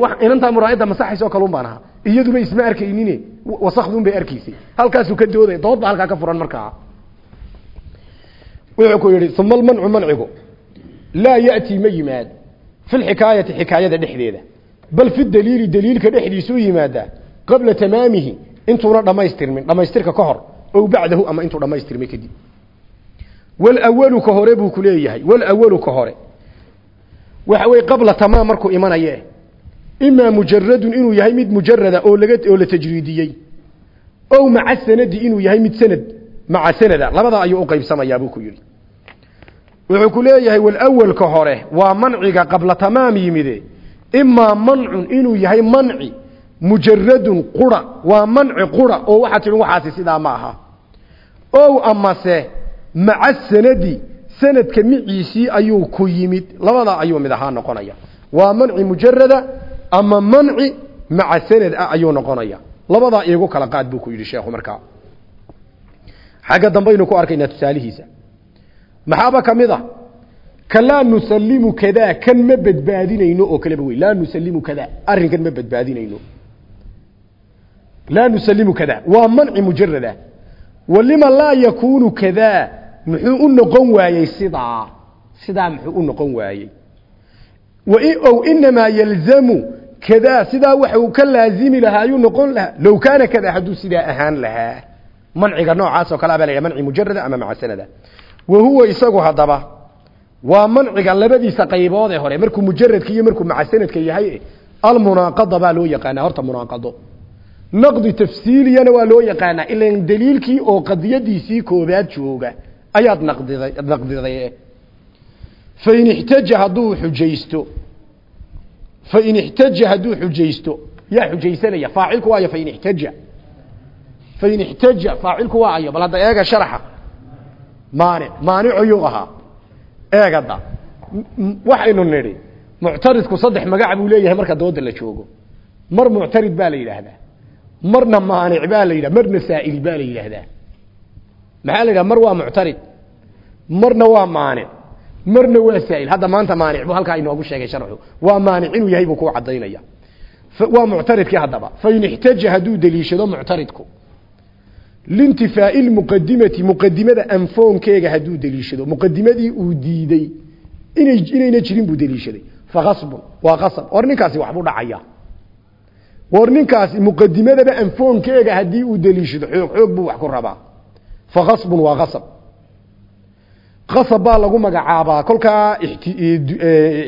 Speaker 1: wax inantaa muraayadda masaxaysa oo kalun baan ahaa. Iyaduba isma arkaynine wasakdun bay arkaysay halkaasuu ka doodaya dood baa halkaa ka furan markaa. Wuxuu ku yidhi uma almancu mancigu laa ya'tii ma yimaad. Fi lxikaayati xikaayada bal fi daliili daliilka dhexdiisuu yimaadaa qabla tamaamihi intuuna dhammaystirmin dhammaystirka ka hor ow bacdahu ama intuu dhammaystirmay kadib. Walawalu ka hore buu ku leeyahay walawalu ka hore. Waxa weye qabla tamaam markuu imanaye imaa mujaradun inuu yahay mid mujarada oo laga oo la tajriidiyey ow maca sanadi inuu yahay mid sanad maca sanada labada ayuu uqaybsamayaa buu ku yidhi wuxuu ku leeyahay walawalka hore waa manciga qabla tamaam yimide imaa mancun inuu yahay manci mujaradun qura waa manci qura oo waxaa tihi waxaasi sidaa ma aha ow amase maca sanadi sanadka miciisii ayuu ku yimid labadaa ayuu mid ama manci maca sanad ah ayuu noqonaya labadaa iigu kala qaad buu ku yidhi sheekhu markaa xagga dambaynu ku arkaynaa tusaalihiisa. Maxaaba ka mid a ka laa nusalimu kadaa kan ma badbaadinayno oo kaleba wey laa nusalimu kadaa arrinkan ma badbaadinayno. Laa nusalimu kadaa waa manci mujarada walima laa yakuunu kadaa muxuu u noqon waayey sidaa. Sidaa muxuu u noqon waayey. Ow inamaa yalzamu kadaa sidaa waxuu ka laazimi lahaa ayuu noqon lahaa. Low kaana kadaa hadduu sidaa ahaan lahaa. Manciga noocaas oo kale baa la manci mujarada ama maca sanada wa huwa isagu haddaba waa manciga labadiisa qaybood ee hore markuu mujaradka iyo markuu maca sanadka yahay almunaaqada baa loo yaqaanaa horta munaaqado. Naqdi tafsiiliyana waa loo yaqaanaa ilan daliilkii oo qadiyadiisii koobaad jooga. Ayaad naqdiday naqdiday fain ixtaja hadduu xujaysto xujaysto yaa xujaysanaya faacilku waayo fain ixtaja. Fain ixtaja faacilku waa ayo bal hadda eega sharaxa. Maanic maanicayuu ahaa. Eegada waxaynu nidhi muctaridku saddex magac buu leeyahay marka dooda la joogo. Mar muctarid baa la yidhaahdaa. Marna maanic baa la yidhahda marna saa'il baa la yidhaahdaa. Maxaa la yidhaha mar waa muctarid marna waa saa'il. Hadda maanta maanic buu halkaa inoogu sheegay sharxu. Waa maanic inuu yahay buu ku cadaynaya waa muctaridkii haddaba. Fain ixtaja hadduu deliishado muctaridku. Lintifaa'i lmuqadimati muqadimada anfoonkeega hadduu deliishado. Muqadimadii uu diiday inay inayna jirin buu deliishaday. Fakasbun waa qasab. War ninkaasi waxbuu dhacaya. War ninkaasi muqadimadaba anfoonkeega haddii uu deliishado xoog xoog buu wax ku rabaa. Fakasbun waa qasab qasab baa lagu magacaabaa. Kolkaa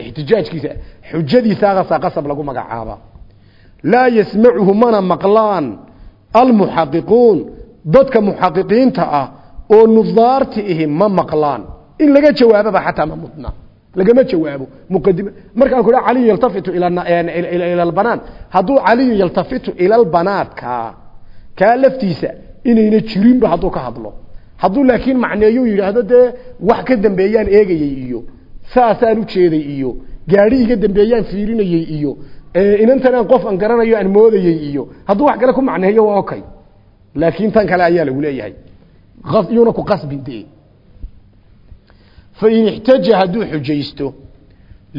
Speaker 1: ixtijaajkiisa xujadiisa qasa qasab lagu magacaabaa. Laa yasmacuhu mana maqlaan almuxaqiquun. Dadka muxaqiqiinta ah oo nudaarti ihi ma maqlaan. In laga jawaababa xataa ma mudna. Lagama jawaabo. Markaan ku caliyu yaltafitu ila hadduu caliyu yaltafitu ila albanaadka kaa laftiisa inayna jirinba hadduu ka hadlo hadduu laakiin macneeyu yidhaahdo dee wax ka dambeeyaan eegayey iyo saasaan ujeeday iyo gaadhi iga dambeeyaan fiirinayey iyo inantan aan qof aan garanayo aan moodayey iyo hadduu wax kale ku macneeyo waa okay. Laakiin tan kale ayaa lagu leeyahay. Yuuna ku qasbin dee fain ixtaja hadduu xujaysto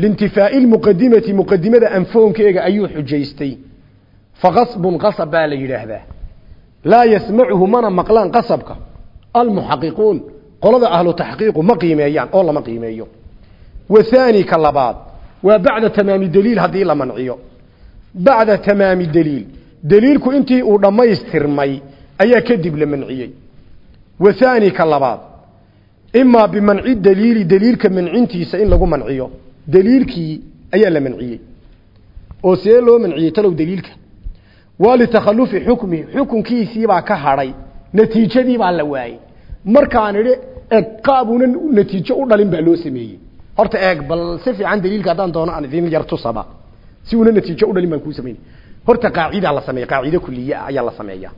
Speaker 1: liintifaa'i lmuqadimati muqadimada anfoonkeega ayuu xujaystay. Faqasbun qasab baa la yidhaahdaa. Laa yasmacuhu mana maqlaan qasabka almuxaqiquun qolada ahlu taxqiiqu ma qiimeeyaan oo lama qiimeeyo. Wahaani ka labaad waa bacda tamaami daliil haddii la manciyo. Bacda tamaami daliil daliilku intii uu dhammaystirmay ayaa kadib la manciyey. Wahaani ka labaad imaa bimanci daliili daliilka mancintiisa in lagu manciyo daliilkii ayaa la manciyey. Oo see loo manciyey talow daliilka? Waa litakhalufi xukmihi xukunkiisiibaa ka hadhay natiijadii baa la waayey. Markaan idhi eg qaabuna natiijo u dhalin baa loo sameeyey. Horta eeg bal si fiican daliilka haddaan doono aan idin yar tusaba. Si una natiijo u dhalin baan kuu sameynay horta qaacidaa la sameeya qaacide kuliya ayaa la sameeyaa.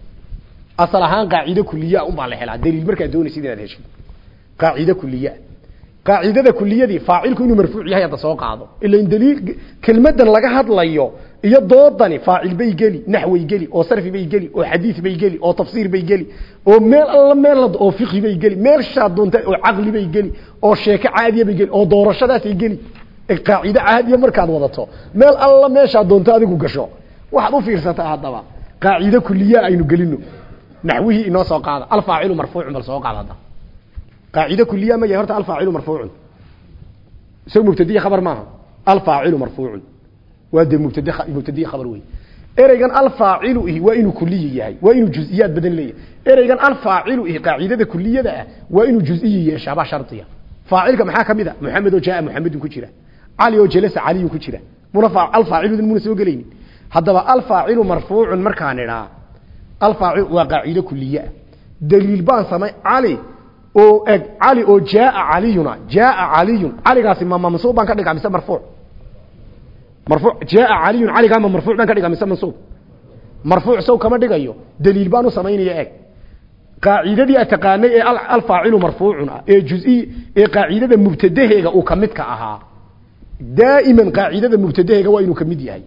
Speaker 1: Asal ahaan qaacide kuliya unbaa la helaa. Daliil markaad doonaysid inaad heshid qaacide kuliya qaacidada kuliyadii faacilku inuu marfuuc yahay hadda soo qaado. Ila in daliil kelmadan laga hadlayo iyo doodani faacil bay geli naxway geli oo sarfi bay geli oo xadiis bay geli oo tafsiir bay geli oo meel alla meel oo fiqhi bay geli meel shaad doonta oo caqli bay geli oo sheeko caadiya bay geli oo doorashadaasay geli. Qaacide caadiya markaad wadato meel alla meeshaad doonto adigu gasho. Waxaad u fiirsataa haddaba qaacide kuliya aynu gelino. Naxwihii inoo soo qaada alfaacilu marfuucun bal soo qaada hadda qaacide kuliya ma yahay horta alfaacilu marfuucun isagu mubtadiya khabar maaha alfaacilu marfuucun waa dee mubtad mubtadiya khabar wey ereygan alfaacilu ihi waa inuu kuliyi yahay waa inuu juziyaad badan leeyahay ereygan alfaacilu ihi qaacidada kuliyada ah waa inuu juziyi yeeshaaba shardiya faacilka maxaa ka mid a muxamed oo jaa muxamedun ku jira cali oo jalasa caliyun ku jira muna alfaacilu muna soo gelaynin haddaba alfaacilu marfuucun markaan idhaa alfaacil waa qaacide kuliye daliil baan samay cali oo eg cali oo jaaa caliyuna jaaa caliyun. Caligaasi ma mansuub baan ka dhigaa mise marfuuc? Marfuuc jaaa caliyun caligaa ma marfuuc baan ka dhigaa mise mansuub? Marfuuc sow kama dhigayo daliil baan u samaynaya eg. Qaacidadii ataqaanay ee alfaacilu marfuucun ah ee juzi ee qaacidada mubtadaheega uu ka midka ahaa daa'iman qaacidada mubtadaheega waa inuu ka mid yahay.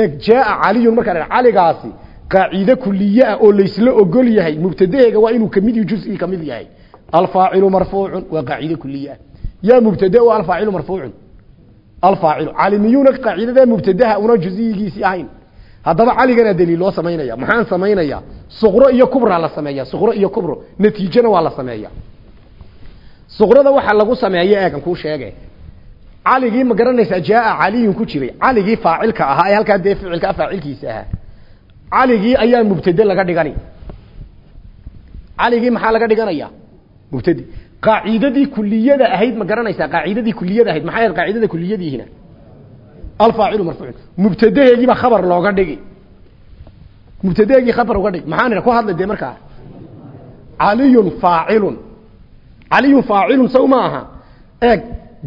Speaker 1: Eeg jaaa caliyun markaan caligaasi qaacide kuliye ah oo laysla ogol yahay mubtadaheega waa inuu ka mid juzi ka mid yahay alfaacilu marfuucun waa qaacide kuliye ah yaa mubtada o alfaacilu marfuucun alfaacilu calimiyuuna qaacidada mubtadaha una juziyigiisii ahayn haddaba caligana daliil loo samaynaya maxaan samaynaya suqro iyo kubra la sameeya suqro iyo kubro natiijana waa la sameeya suqrada waxaa lagu sameeya eegan kuu sheege caligii ma garanaysaa jaaa ku jiray caligii faacilka ahaa ee halkaa dee ficilka faacilkiisa ahaa caligii ayaa mubtade laga dhigani caligii maxaa laga dhiganaya mubtade qaacidadii kuliyada ahayd ma garanaysaa qaacidadii kuliyada ahayd. Maxay ahayd qaacidada kuliyadiihina alfaacilu marfuucun mubtadaheegiiba khabar looga dhigi mubtadeegii khabar uga dhig maxaan ku hadlay markaa. Caliyun faacilun. Caliyun faacilun saw eeg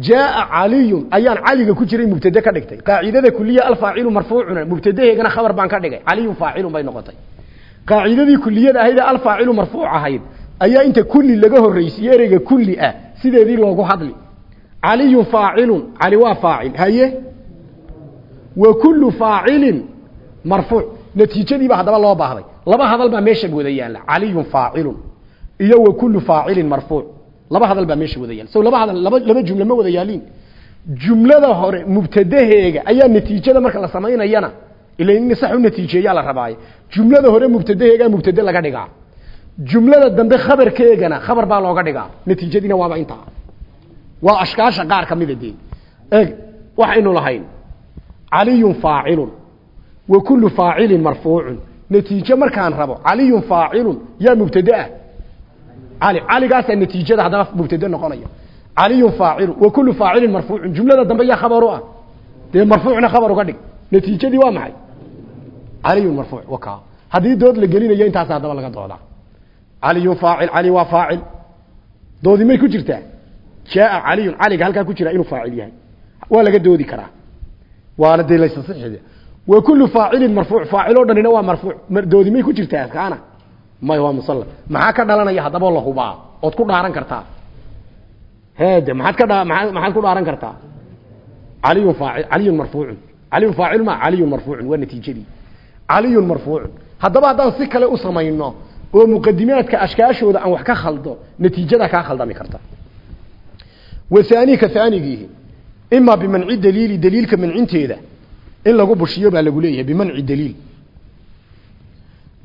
Speaker 1: jaaa caliyun. Ayaan caliga ku jiray mubtade ka dhigtay. Qaacidada kuliya alfaacilu marfuucuna mubtadaheegana khabar baan ka dhigay. Caliyun faacilun bay noqotay. Qaacidadii kuliyada ahayd ee marfuuc ahayd ayaa inta kulli laga horreysiye ereyga kulli ah sideedii loogu hadli. Caliyun faacilun cali waa faacil haye? Wa kullu faacilin marfuuc. Natiijadiiba haddaba loo baahday. Laba hadal baa meesha wada yaalla. Caliyun iyo wa kullu faacilin marfuuc. Laba hadal meesha wada yaalla. Laba hadal laba laba jumle ma wada jumlada hore mubtadaheega ayaa natiijada marka la samaynayana ila in sax natiijeeyaa la rabaaye jumlada hore mubtadaheegaa mubtade laga dhigaa jumlada dambe khabarkeegana khabar baa looga dhigaa. Natiijadiina waaba intaa. Waa ashkaasha qaar ka mida dee. Eeg waxaynu lahayn. Caliyun faacilun. Wa kullu faacilin marfuucun. Natiijo markaan rabo caliyun faacilun yaa mubtade ah. Cali caligaasaa natiijada haddana mubtade noqonaya. Caliyun faacilun wa kullu faacilin marfuucun. Jumlada dambe yaa khabaru ah. Dee marfuucna khabar uga dhig. Natiijadii waa maxay? Caliyun marfuuc waka haddii dood la gelinayo intaas haddaba laga doodaa caliyun faacil cali waa faacil. Doodi may ku jirtaa? Jaaa caliyun caliga halkaa ku jira inuu faacil yahay. Waa laga doodi karaa. Waana dee lasasixide wa kullu faacilin marfuuc. Faacil oo dhanina waa marfuuc. Doodi may ku jirtaa kaana may waa musalla maxaa ka dhalanaya haddaba la hubaa? Ood ku dhaaran kartaa. Hede maxaad ka dha maxaad ku dhaaran kartaa? Caliyun faacil caliyun marfuucun. Caliyun faacil ma caliyun marfuucun waa natiijadii. Caliyun marfuucun oo muqadimaadka ashkaashooda aan wax ka khaldo natiijada kaa khaldami karta. Waani ka aanigiihi ima bimanci daliili daliilka mancinteeda in lagu bushiyo baa lagu leeyahay bimanci daliil.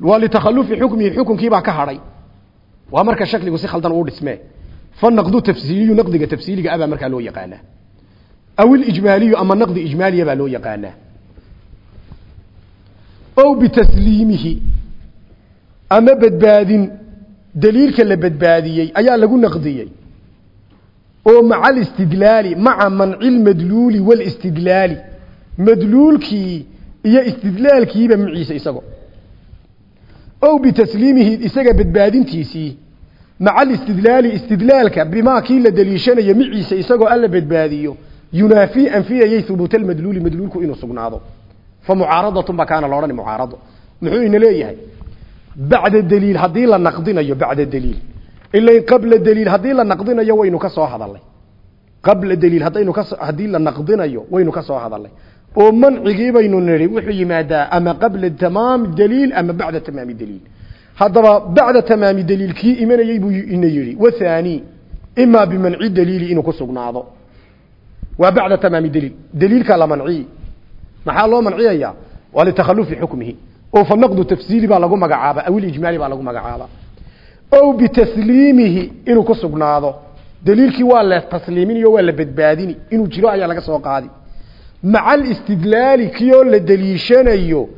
Speaker 1: Waa litakhalufi xukmihi xukunkiibaa ka hadhay. Waa marka shakligu si khaldan uu dhismee fanaqdu tafsiiliyu naqdiga tafsiiliga abaa markaa loo yaqaanaa. Aw ilijmaaliyu ama naqdi ijmaaliya baa loo yaqaanaa. Ow bitasliimihi ama badbaadin daliilka la badbaadiyey ayaa lagu naqdiyey. Oo maca alistidlaali maca manci lmadluuli waalistidlaali madluulkii iyo istidlaalkiiba maciisa isago. Ow bitasliimihi isaga badbaadintiisii maca alistidlaali istidlaalka bimaa kii la daliishanayo maciisa isagoo alla badbaadiyo yunaafii anfiyayay hubuuta almadluuli madluulku inuu sugnaado. Fa mucaaradatun baa kaana loodhani mucaarado. Muxuu ina leeyahay bacda daliil haddii la naqdinayo bacda daliil. Ila qabla daliil haddii la naqdinayo waynu ka soo hadalnay qabla daliil haddaynu ka haddii la naqdinayo waynu ka soo hadalnay oo mancigii baynu nidhi wuxuu yimaadaa ama qabla tamaami daliil ama bacda tamaami daliil. Haddaba bacda tamaami daliil kii imanayey buu ina yidhi wathani imaa bimanci daliili inuu ku sugnaado. Waa bacda tamaami daliil. Daliilka la manciyi maxaa loo oo fa naqdu tafsiili baa lagu magacaaba awil ijmaali baa lagu magacaaba. Ow bitasliimihi inuu ku sugnaado. Daliilkii waa la tasliiminiyo waa la badbaadini inuu jiro ayaa laga soo qaadi. Maca alistidlaali kiyoo la daliishanayo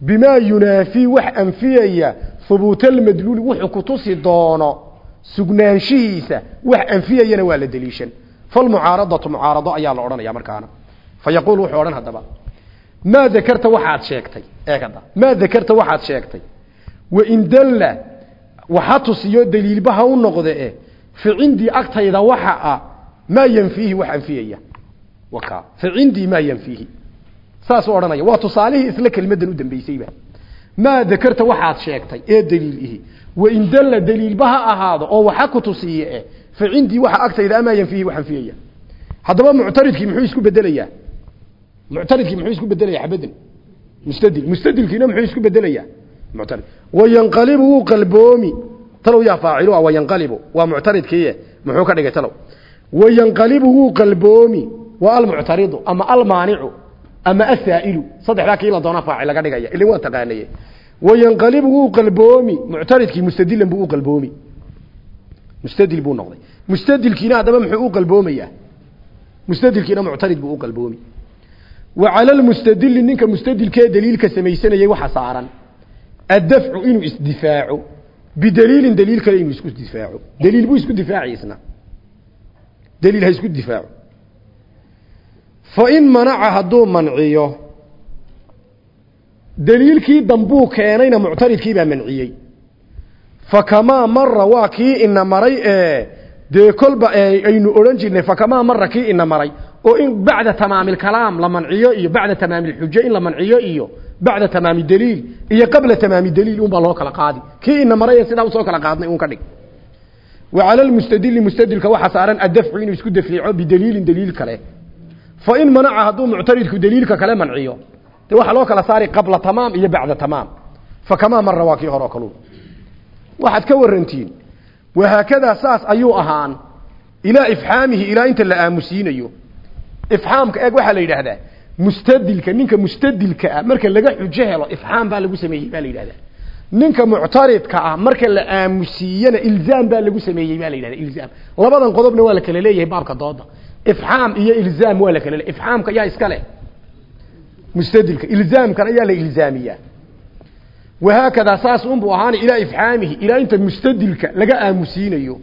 Speaker 1: bimaa yunaafii wax anfiyaya hubuuta almadluuli wuxuu kutusi doono sugnaanshihiisa wax anfiyayana waa la daliishan falmucaaradatu mucaarado ayaa la odhanaya markaana. Fa yaquul wuxuu odhan haddaba maa dakarta waxaad sheegtay eeg hadda maa dakarta waxaad sheegtay wain dalla waxa tusiyo daliilbaha u noqde e fi cindii agtayda waxa ah maa yanfiihi wax anfiyaya waka fi cindii maa yanfiihi saasuu odhanaya waa tusaalihii isla kelmadan u dambeysayba maa dakarta waxaad sheegtay ee daliil ihi wain dalla daliilba ha ahaado oo waxa ku tusiye e fi cindii waxa agtayda amaa yanfiihi wax anfiyaya haddaba muctaridkii muxuu isku bedelayaa muctaridkii muxuu isku bedelayaa xabadan mustadil. Mustadilkiina muxuu isku bedelayaa muctarid wayanqalibu wuu qalboomi. Talow yaa faacilu ah wayanqalibu waa muctaridkii muxuu ka dhigay talow. Wayanqalibu wuu qalboomi. Waa almuctaridu ama almaanicu ama asaa'ilu. Saddexdaa kii la doona faacil laga dhigaya. Ilin waa taqaanaye wayanqalibu wuu qalboomi. Muctaridkii mustadilan buu u qalboomi. Mustadil buu noqday. Mustadilkiina haddaba muxuu u qalboomayaa. Mustadilkiina muctarid buu u qalboomi wa cala lmustadili ninka mustadilkee daliilka samaysanayay waxa saaran. Addafcu inuu isdifaaco bidaliilin daliil kale inuu isku difaaco daliil buu isku difaaci isna daliil ha isku difaaco fa in manaca hadduu manciyo daliilkii dambuu keenayna muctaridkiibaa manciyey. Fakamaa mara waa kii ina maray ee dee kolba aynu odhan jirnay fakamaa mara kii ina maray oo in bacda tamaami lkalaam la manciyo iyo bacda tamaami lxujo in la manciyo iyo bacda tamaami daliil iyo qabla tamaami daliil unbaa loo kala qaadi. Kii ina maray ee sidaa u soo kala qaadnay un ka dhig. Wa cala lmustadili mustadilka waxaa saaran addafcu inuu isku dafciico bidaliilin daliil kale. Fa in manaca hadduu muctaridku daliilka kale manciyo dee waxaa loo kala saari qabla tamaam iyo bacda tamaam. Fakamaa mara waa kii hore oo kalu waxaad ka warantiin wahaakadaa saas ayuu ahaan ilaa ifxaamihi ilaa inta la aamusiinayo ifxaamka eeg waxaa la yidhaahdaa mustadilka ninka mustadilka ah marka laga xujo helo ifxaam baa lagu sameeyey baa la yidhahdaa ninka muctaridka ah marka la aamusiiyana ilzaam baa lagu sameeyey baa la yidhahda ilzaam. Labadan qodobna waa la kala leeyahay baabka dooda. Ifxaam iyo ilzaam waa la kala leeyahay. Ifxaamka yaa iska leh. Mustadilka ilzaamkan ayaa la ilzaamiyaa. Wahaakadaa saas unbuu ahaana ilaa ifxaamihi ilaa inta mustadilka laga aamusiinayo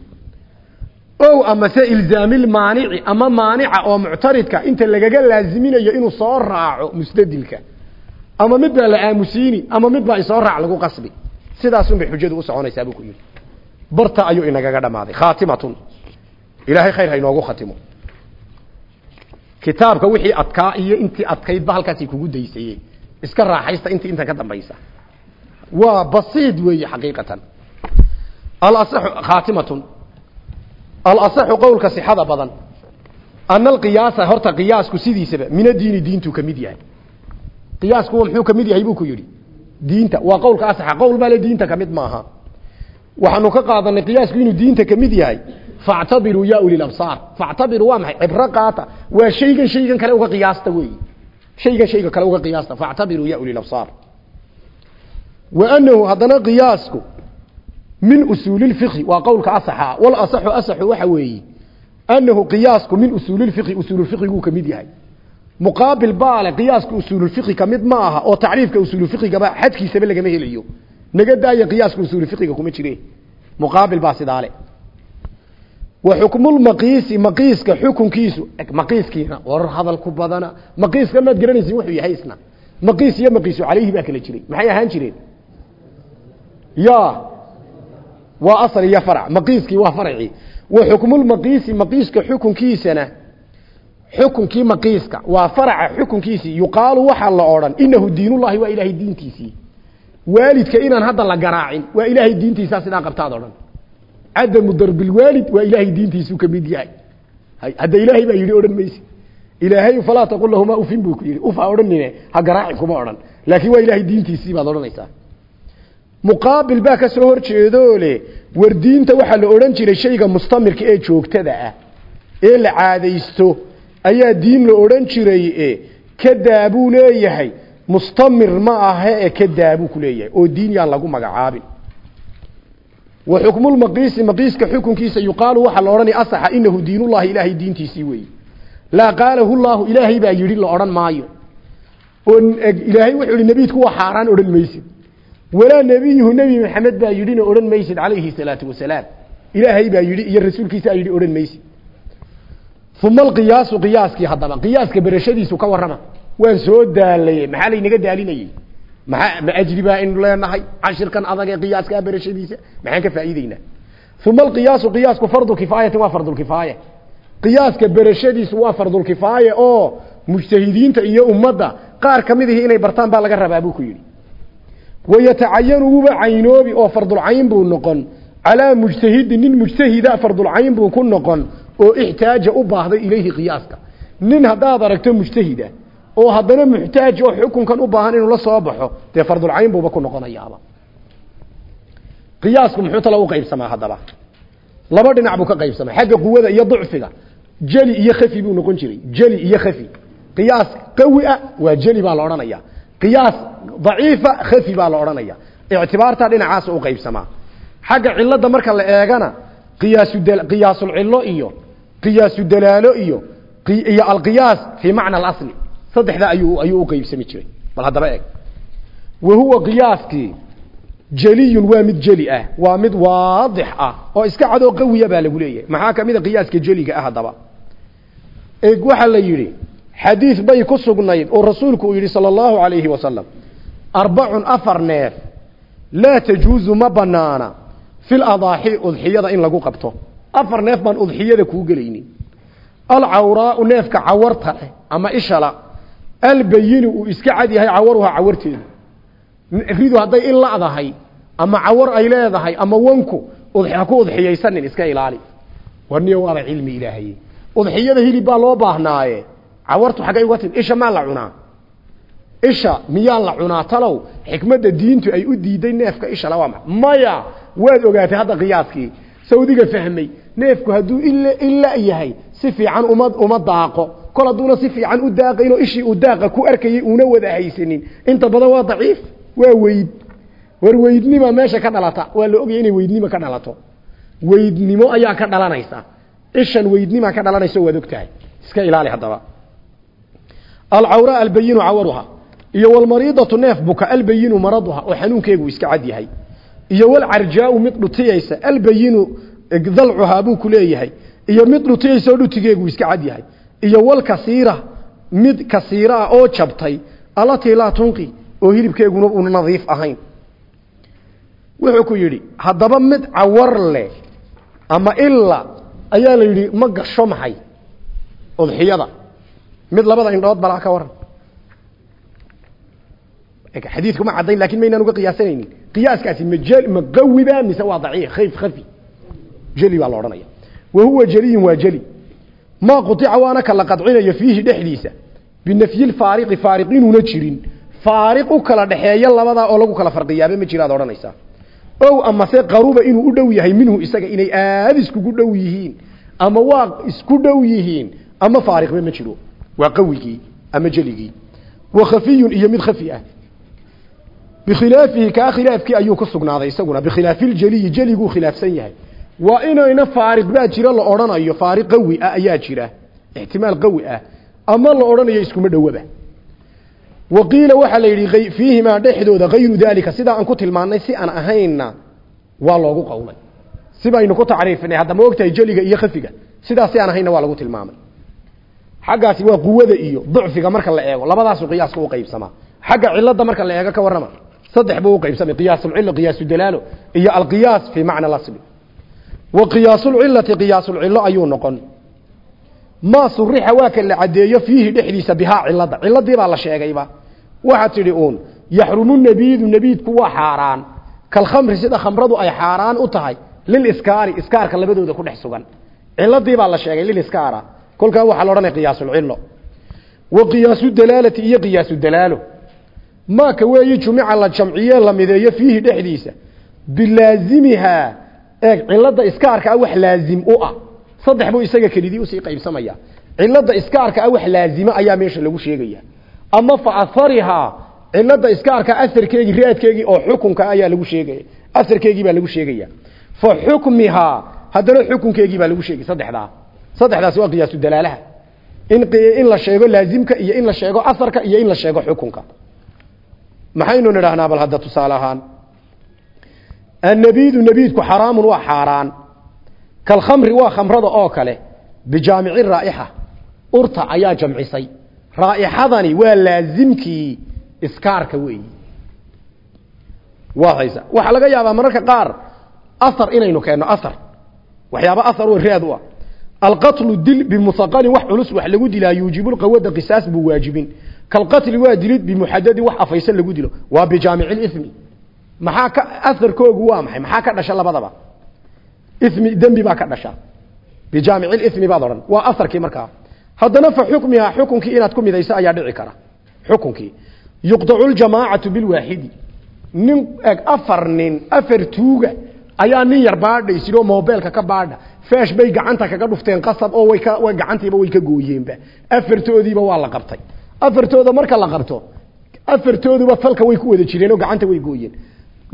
Speaker 1: ow amase ilzaamilmaanici ama maanica oo muctaridka inta lagaga laaziminayo inuu soo raaco mustadilka. Ama mid baa la aamusiini ama mid baa isoo raac lagu qasbi. Sidaasunbay xujadu u soconaysaa buu ku yidhi. Barta ayuu inagaga dhammaaday khaatimatun ilaahay khayr ha inoogu khatimo. Kitaabka wixii adkaa iyo intii adkaydba halkaasay kugu daysayeen iska raaxaysta intii inta ka dambaysa. Waa basiid weeye xaqiiqatan. Alasaxu khaatimatun alasaxu qowlka sixada badan. Ana alqiyaasa horta qiyaasku sidiisaba min adiini diintuu ka mid yahay. Qiyaasku muxuu ka mid yahay buu ku yidhi. Diinta waa qowlka asaxa qowl baa le diinta ka mid maaha. Waxaanu ka qaadanay qiyaasku inuu diinta ka mid yahay. Factabiruu ya uli labsaar factabiruu waa maxay? Cibro qaata. Waa shaygan shaygan kale uga qiyaasta weeyi. Shaygan shayga kale uga qiyaasta. Factabiruu ya uli labsaar wa anahu haddana qiyaasku min usuuli lfiqhi waa qowlka asaxa wal asaxu asaxu waxa weeye anahu qiyaasku min usuuli lfiqhi usuululfiqhiguu ka mid yahay. Muqaabil baale qiyaaska usuululfiqhi ka mid ma aha oo tacriifka usuululfiqhigaba xadkiisaba lagama helayo. Naga daaya qiyaaska usuululfiqhiga kuma jire. Muqaabil baa sidaale wa xukmulmaqiisi maqiiska xukunkiisu maqiiskiina warar hadalku badana maqiiska maad garanaysin wuxuu yahay isna. Maqiis iyo maqiisu calayhi baa kala jiray. Maxay ahaan jireen? Ya waa asal iyo farac. Maqiiskii waa faracii wa xukmulmaqiisi maqiiska xukunkiisana xukunkii maqiiska waa faraca xukunkiisii yuqaalu waxaa la odhan inahu diinullahi waa ilaahay diintiisii waalidka inaan hadda la garaacin waa ilaahay diintiisaa sidaa qabtaad odhan. Cadamu darbilwaalid waa ilaahay diintiisuu ka mid yahay. Hadda ilaahay baa yidhi odhan mayse. Ilaahay falaa taqul lahumaa ufin buu ku yidhi. Ufa odhanine ha garaacin kuma odhan. Laakiin waa ilaahay diintiisii baad odhanaysaa muqaabil baa ka soo hor jeedoo le war diinta waxaa la odhan jiray shayga mustamirka ee joogtada ah. Ee la caadaysto ayaa diin la odhan jiray e kadaa buu leeyahay. Mustamir ma ahe ee kadaa buu ku oo diin yaan lagu magacaabin. Wa xukmulmaqiisi maqiiska xukunkiisa yuqaalu waxaa la odhanaya asaxa inahu diinullahi ilaahay diintiisii weeye laa qaalahu llaahu ilaahay baa yidhi la odhan maayo. Oo ilaahay wuxuu yihi nebiidku waa xaaraan odhan maysid walaa nebiyuhu nebi maxamed baa yidhina odhan maysid calayhi salaatu wasalaam. Ilaahay baa yidhi iyo rasuulkiisaa yidhi odhan maysid. Uma alqiyaasu qiyaaskii haddaba qiyaaska berashadiisu ka warrama. Waan soo daalaye maxaa laynaga daalinayey maa ma ajri baa aynu leenahay? Cashirkan adag ee qiyaaskaa berashadiisa maxaan ka faa'iideynaa uma alqiyaasu qiyaasku fardu kifaayatin waa fardulkifaaya qiyaaska berashadiisu waa fardulkifaaya oo mujtahidiinta iyo ummadda qaar ka mid ihi inay bartaan baa wayatacayanu wuba caynoobi oo fardulcayn buu noqon calaa mujtahidin nin mujtahida fardulcayn buu ku noqon oo ixtaaja u baahday ilayhi qiyaaska nin haddaad aragto mujtahida oo haddana muxtaaj oo xukunkan u baahan inuu la soo baxo dee fardulcayn buuba ku noqonayaaba qiyaasku muxuu talo u qaybsamaa haddaba laba dhinac buu ka qaybsamaa xagga quwada iyo ducfiga jeli iyo khafi buu noqon jiray jeli iyo qiyaas daciifa khafi baa la odhanaya. Ictibaartaa dhinacaas u qaybsamaa. Xagga cilada marka la eegana qiyaasu qiyaasul cilo iyo qiyaasu dalaalo iyo iyo alqiyaas fii macna alasli. Saddexdaa ayuu ayuu u qaybsami jiray. Bal haddaba eeg. Wa huwa qiyaaskii jeliyun waa mid jeli ah waa mid waadix ah oo iska cadoo qawiya baa lagu leeyahay. Maxaa ka mid a qiyaaska jeliga ah haddaba? Eeg waxaa la yidhi xadiid bay ku sugnayd oo rasuulku uu yidhi sala allahu calayhi wasalam arbacun afar neef laa tajuusu ma banaana fil adaaxi udxiyada in lagu qabto. Afar neef baan udxiyada kuu gelaynin. Alcawraau neefka cawarta ama ishala albayinu uu iska cad yahay cawaruha cawarteedu. Ridu hadday in la'dahay ama cawar ay leedahay ama wanku ha ku udxiyaysanin iska ilaali. Warniyo waaba cilmi ilaahaye udxiyada hilib baa loo baahnaaye cawartu xaggay uga timid isha maa la cunaa? Isha miyaa la cunaa talow? Xikmadda diintu ay u diiday neefka isha la waa ma maya waad ogaatay hadda qiyaaskii. Sawdiga fahmay neefku hadduu ila yahay si fiican uma uma daaqo. Kol hadduuna si fiican u daaqaynoo ishii uu daaqa ku arkayay uuna wada haysanin. Inta badan waa daciif waa weyd. War weydnima meesha ka dhalata. Waa la ogaya inay weydnimo ka dhalato. Weydnimo ayaa ka dhalanaysa. Ishan weydnima ka dhalanaysa waad ogtahay. Iska ilaali haddaba alcawra albayinu cawaruha. Iyo walmariidatu neef buka albayinu maraduha oo xanuunkeegu iska cad yahay. Iyo walcarjaau mid dhutiyaysa albayinu dalcuhaa buu ku leeyahay. Iyo mid dhutiyaysa oo dhutigeegu iska cad yahay. Iyo walkasiira mid kasiira ah oo jabtay allatii laa tunqi oo hilibkeeguna uuna nadiif ahayn. Wuxuu ku yidhi mid cawar leh ama ayaa la ma gasho mid labada indhood balaa ka waran. Xadiidku ma caddayn laakiin maynaan uga qiyaasanaynin qiyaaskaasi ma jel ma qawiba mise waa daciif khayf khafi. Jeli baa la odhanaya. Wa huwa jeliyun waa jeli maa qutica waana kala qadcinaya fiihi dhexdiisa. Binafyi lfaariqi faariq jirin. Faariq kala dhexeeya labadaa oo lagu kala farqiyaaba ma jiraad odhanaysaa. Ow amase qaruba inuu u dhow yahay minhu isaga inay aada iskugu dhow yihiin. Ama waa isku dhow yihiin ama faariqba ma jiro waa qawigii ama jeligii khafiyun iyo mid khafi ah. Bikhilaafihi kaa khilaafkii ayuu ku sugnaaday isaguna. Bikhilaafiljeliyi jeliguu khilaafsan yahay. Waa inayna faariq baa jira la odhanayo faariq qawi ah ayaa jira. Ixtimaal qawi ah. Ama la odhanayo iskuma dhowaba waqiila waxaa la yidhi fiihimaa dhexdooda hayru daalika. Sidaa aan ku tilmaannay si aan ahaynna waa loogu qowlay sibaynu ku tacriifinay hadda ma si xaggaasi waa quwada iyo ducfiga marka la eego. Labadaasu qiyaaska u qaybsamaa. Xagga cilada marka la eego ka warrama. Saddex buu u qaybsamay. Qiyaasulcilla qiyaasudalaalo iyo alqiyaas fii macna lasli wa qiyaasulcillati qiyaasulcillo ayuu noqon. Maa surixa waa ka la caddeeyo fiihi dhexdiisa bihaa cilada ciladii baa la sheegayba. Waxaad tidhi uun yaxrumu nabiidu nabiidku waa xaaraan. Kalkhamri sida khamradu ay xaaraan u tahay liliskaari iskaarka labadooda ku dhex sugan. Ciladii baa la sheegay liliskaara kolkaa waxaa la odhanaya qiyaasulcillo wa qiyaasu dalaalati iyo qiyaasu dalaalo. Maaka weeyi jumica la jamciye la mideeyo fiihi dhexdiisa. Bilaazimihaa eeg cilada iskaarka ah wax laazim u ah. Saddex buu isaga kelidii u sii qaybsamaya. Cilada iskaarka ah wax laazimo ayaa meesha lagu sheegaya. Ama fa aharihaa cilada iskaarka asarkeegii raadkeegii oo xukunka ayaa lagu sheegaya. Asarkeegii baa lagu sheegaya. Fa xukmihaa haddana xukunkeegii baa lagu sheegay saddexdaa saddexdaasi waa qiyaasu dalaalaha. In in la sheego laazimka iyo in la sheego asarka iyo in la sheego xukunka. Maxaynu nidhahnaa bal hadda tusaale ahaan. Annabiidu nabiidku xaraamun waa xaaraan. Kalkhamri waa khamrada oo kale. Bijaamici raa'ixa. Urta ayaa jamcisay. Raa'ixadani waa laazimkii iskaarka weeyi. Waa haysa. Waxaa laga yaabaa mararka qaar ahar inaynu keenno ahar waxyaaba ahar oo raad u ah alqatlu dil bimuhaqalin wax culus wax lagu dilaa yuujibu lqawada qisaas buu waajibin kalqatli waa dilid bimuxadadin wax afaysan lagu dilo waa bijaamici limi maxaa ka aharkoogu waa maxay maxaa ka dhasha labadaba imi dembi baa ka dhasha bijaamici limi baad odhan waa aharkii markaa haddana fa xukmihaa xukunkii inaad ku midayso ayaa dhici kara xukunkii yuqdacu ljamaacatu bilwaaxidi nin eg afar nin afar ayaa nin yar baadhaysidoo mobeelka ka baadha feesh bay gacanta kaga dhufteen qasab oo way ka way gacantiiba way ka gooyeenba. Afartoodiiba waa la qabtay. Afartooda marka la qabto afartooduba falka way ku wada jireen oo gacanta way gooyeen.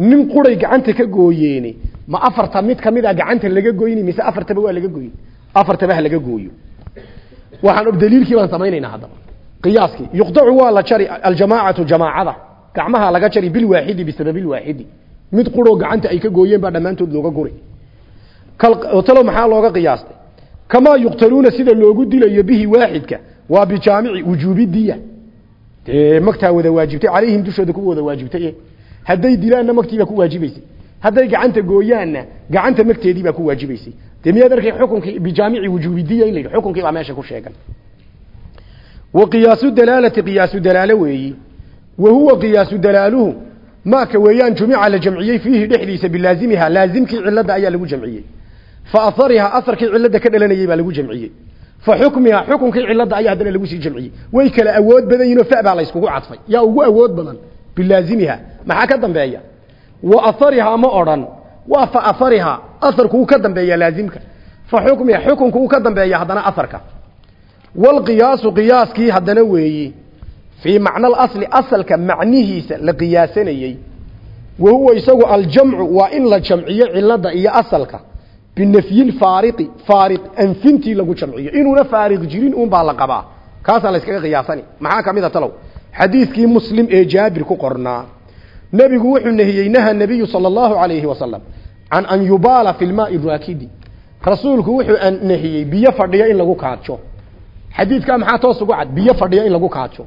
Speaker 1: Nin quray gacanta ka gooyeeni ma afarta mid ka mid a gacanta laga goyni mise afartaba waa laga goyn afartaba laga gooyo. Waxaan daliilkii baan samaynaynaa haddaba qiyaaskii yuqdacu waa la jari aljamaacatu jamaacada. Gacmaha laga jari bilwaaxidi bisababi lwaaxidi mid quroo gacanta ay ka gooyeen baa dhammaantood looga guri talo maxaa looga qiyaastay? Kamaa yuqtaluuna sida loogu dilayo bihi waaxidka waa bijaamici wujuubi diya dee magtaa wada waajibtay calayhim dushooda ku wada waajibtay hadday dilaanna magtiibaa ku waajibaysay. Hadday gacanta gooyaanna gacanta magteedii baa ku waajibaysay. Dee miyaad arkay xukunkii bijaamici wujuubidiya in la meesha ku sheegan. Wa qiyaasu dalaalati qiyaasu dalaalo weeyi. Wa huwa qiyaasu dalaaluhu maaka weeyaan jumica la jamciyey fiihi dhexdiisa bilaazimiha laazimkii cilada ayaa lagu jamciyey fa ahariha aharkii cilada ka dhalanayey baa lagu jamciyey. Fa xukmiha xukunkii cilada ayaa haddana lagu sii jamciyey. Way kala awood badan yihinoo fa baa la yskugu cadfay. Yaa ugu awood badan bilaazimiha. Maxaa ka dambeeya? Wa ahariha ma odhan. Waa fa ahariha aharku uu ka dambeeya laazimka. Fa xukmiha xukunku uu ka dambeeya haddana aharka walqiyaasu qiyaaskii haddana weeyi fii macna alasli asalka macnihiisa la qiyaasanayey wa huwa isagu aljamcu waa in la jamciyo cilada iyo asalka binafyi faariqi faariq anfintii lagu jamciyo. Inuuna faariq jirin uun baa la qabaa. Kaasaa la yskaga qiyaasani. Maxaa ka mid a talow? Xadiidkii muslim ee jaabir ku qornaa nebigu wuxuu nehiyey naha nabiyu sala allahu calayhi wasalam can an yubaala fi lmaai raakidi. Rasuulku wuxuu nehiyey biyo fadhiyo in lagu kaajo xadiidkaa maxaa toos ugu cad? Biyo fadhiyo in lagu kaajo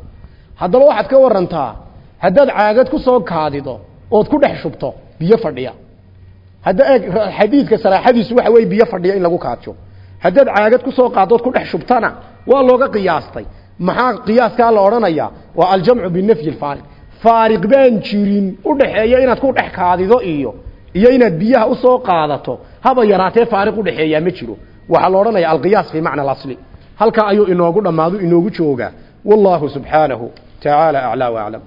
Speaker 1: haddaba waxaad ka warantaa haddaad caagad ku soo kaadido ood ku dhex shubto biyo fadhiya hadda eeg xadiidka saraaxadiisu waxa weye biyo fadhiya in lagu kaajo haddaad caagad ku soo qaaddood ku dhex shubtana waa looga qiyaastay. Maxaa qiyaaskaa la odhanayaa waa aljamcu binafyi lfaariq faariq baan jirin u dhaxeeya inaad ku dhex kaadido iyo iyo inaad biyaha u soo qaadato. Haba yaraatee faariq udhexeeyaa ma jiro. Waxaa la odhanaya alqiyaas fii macna alasli halkaa ayuu inoogu dhammaado inoogu joogaa. Wallahu subxaanahu tacaala aclaa waaclam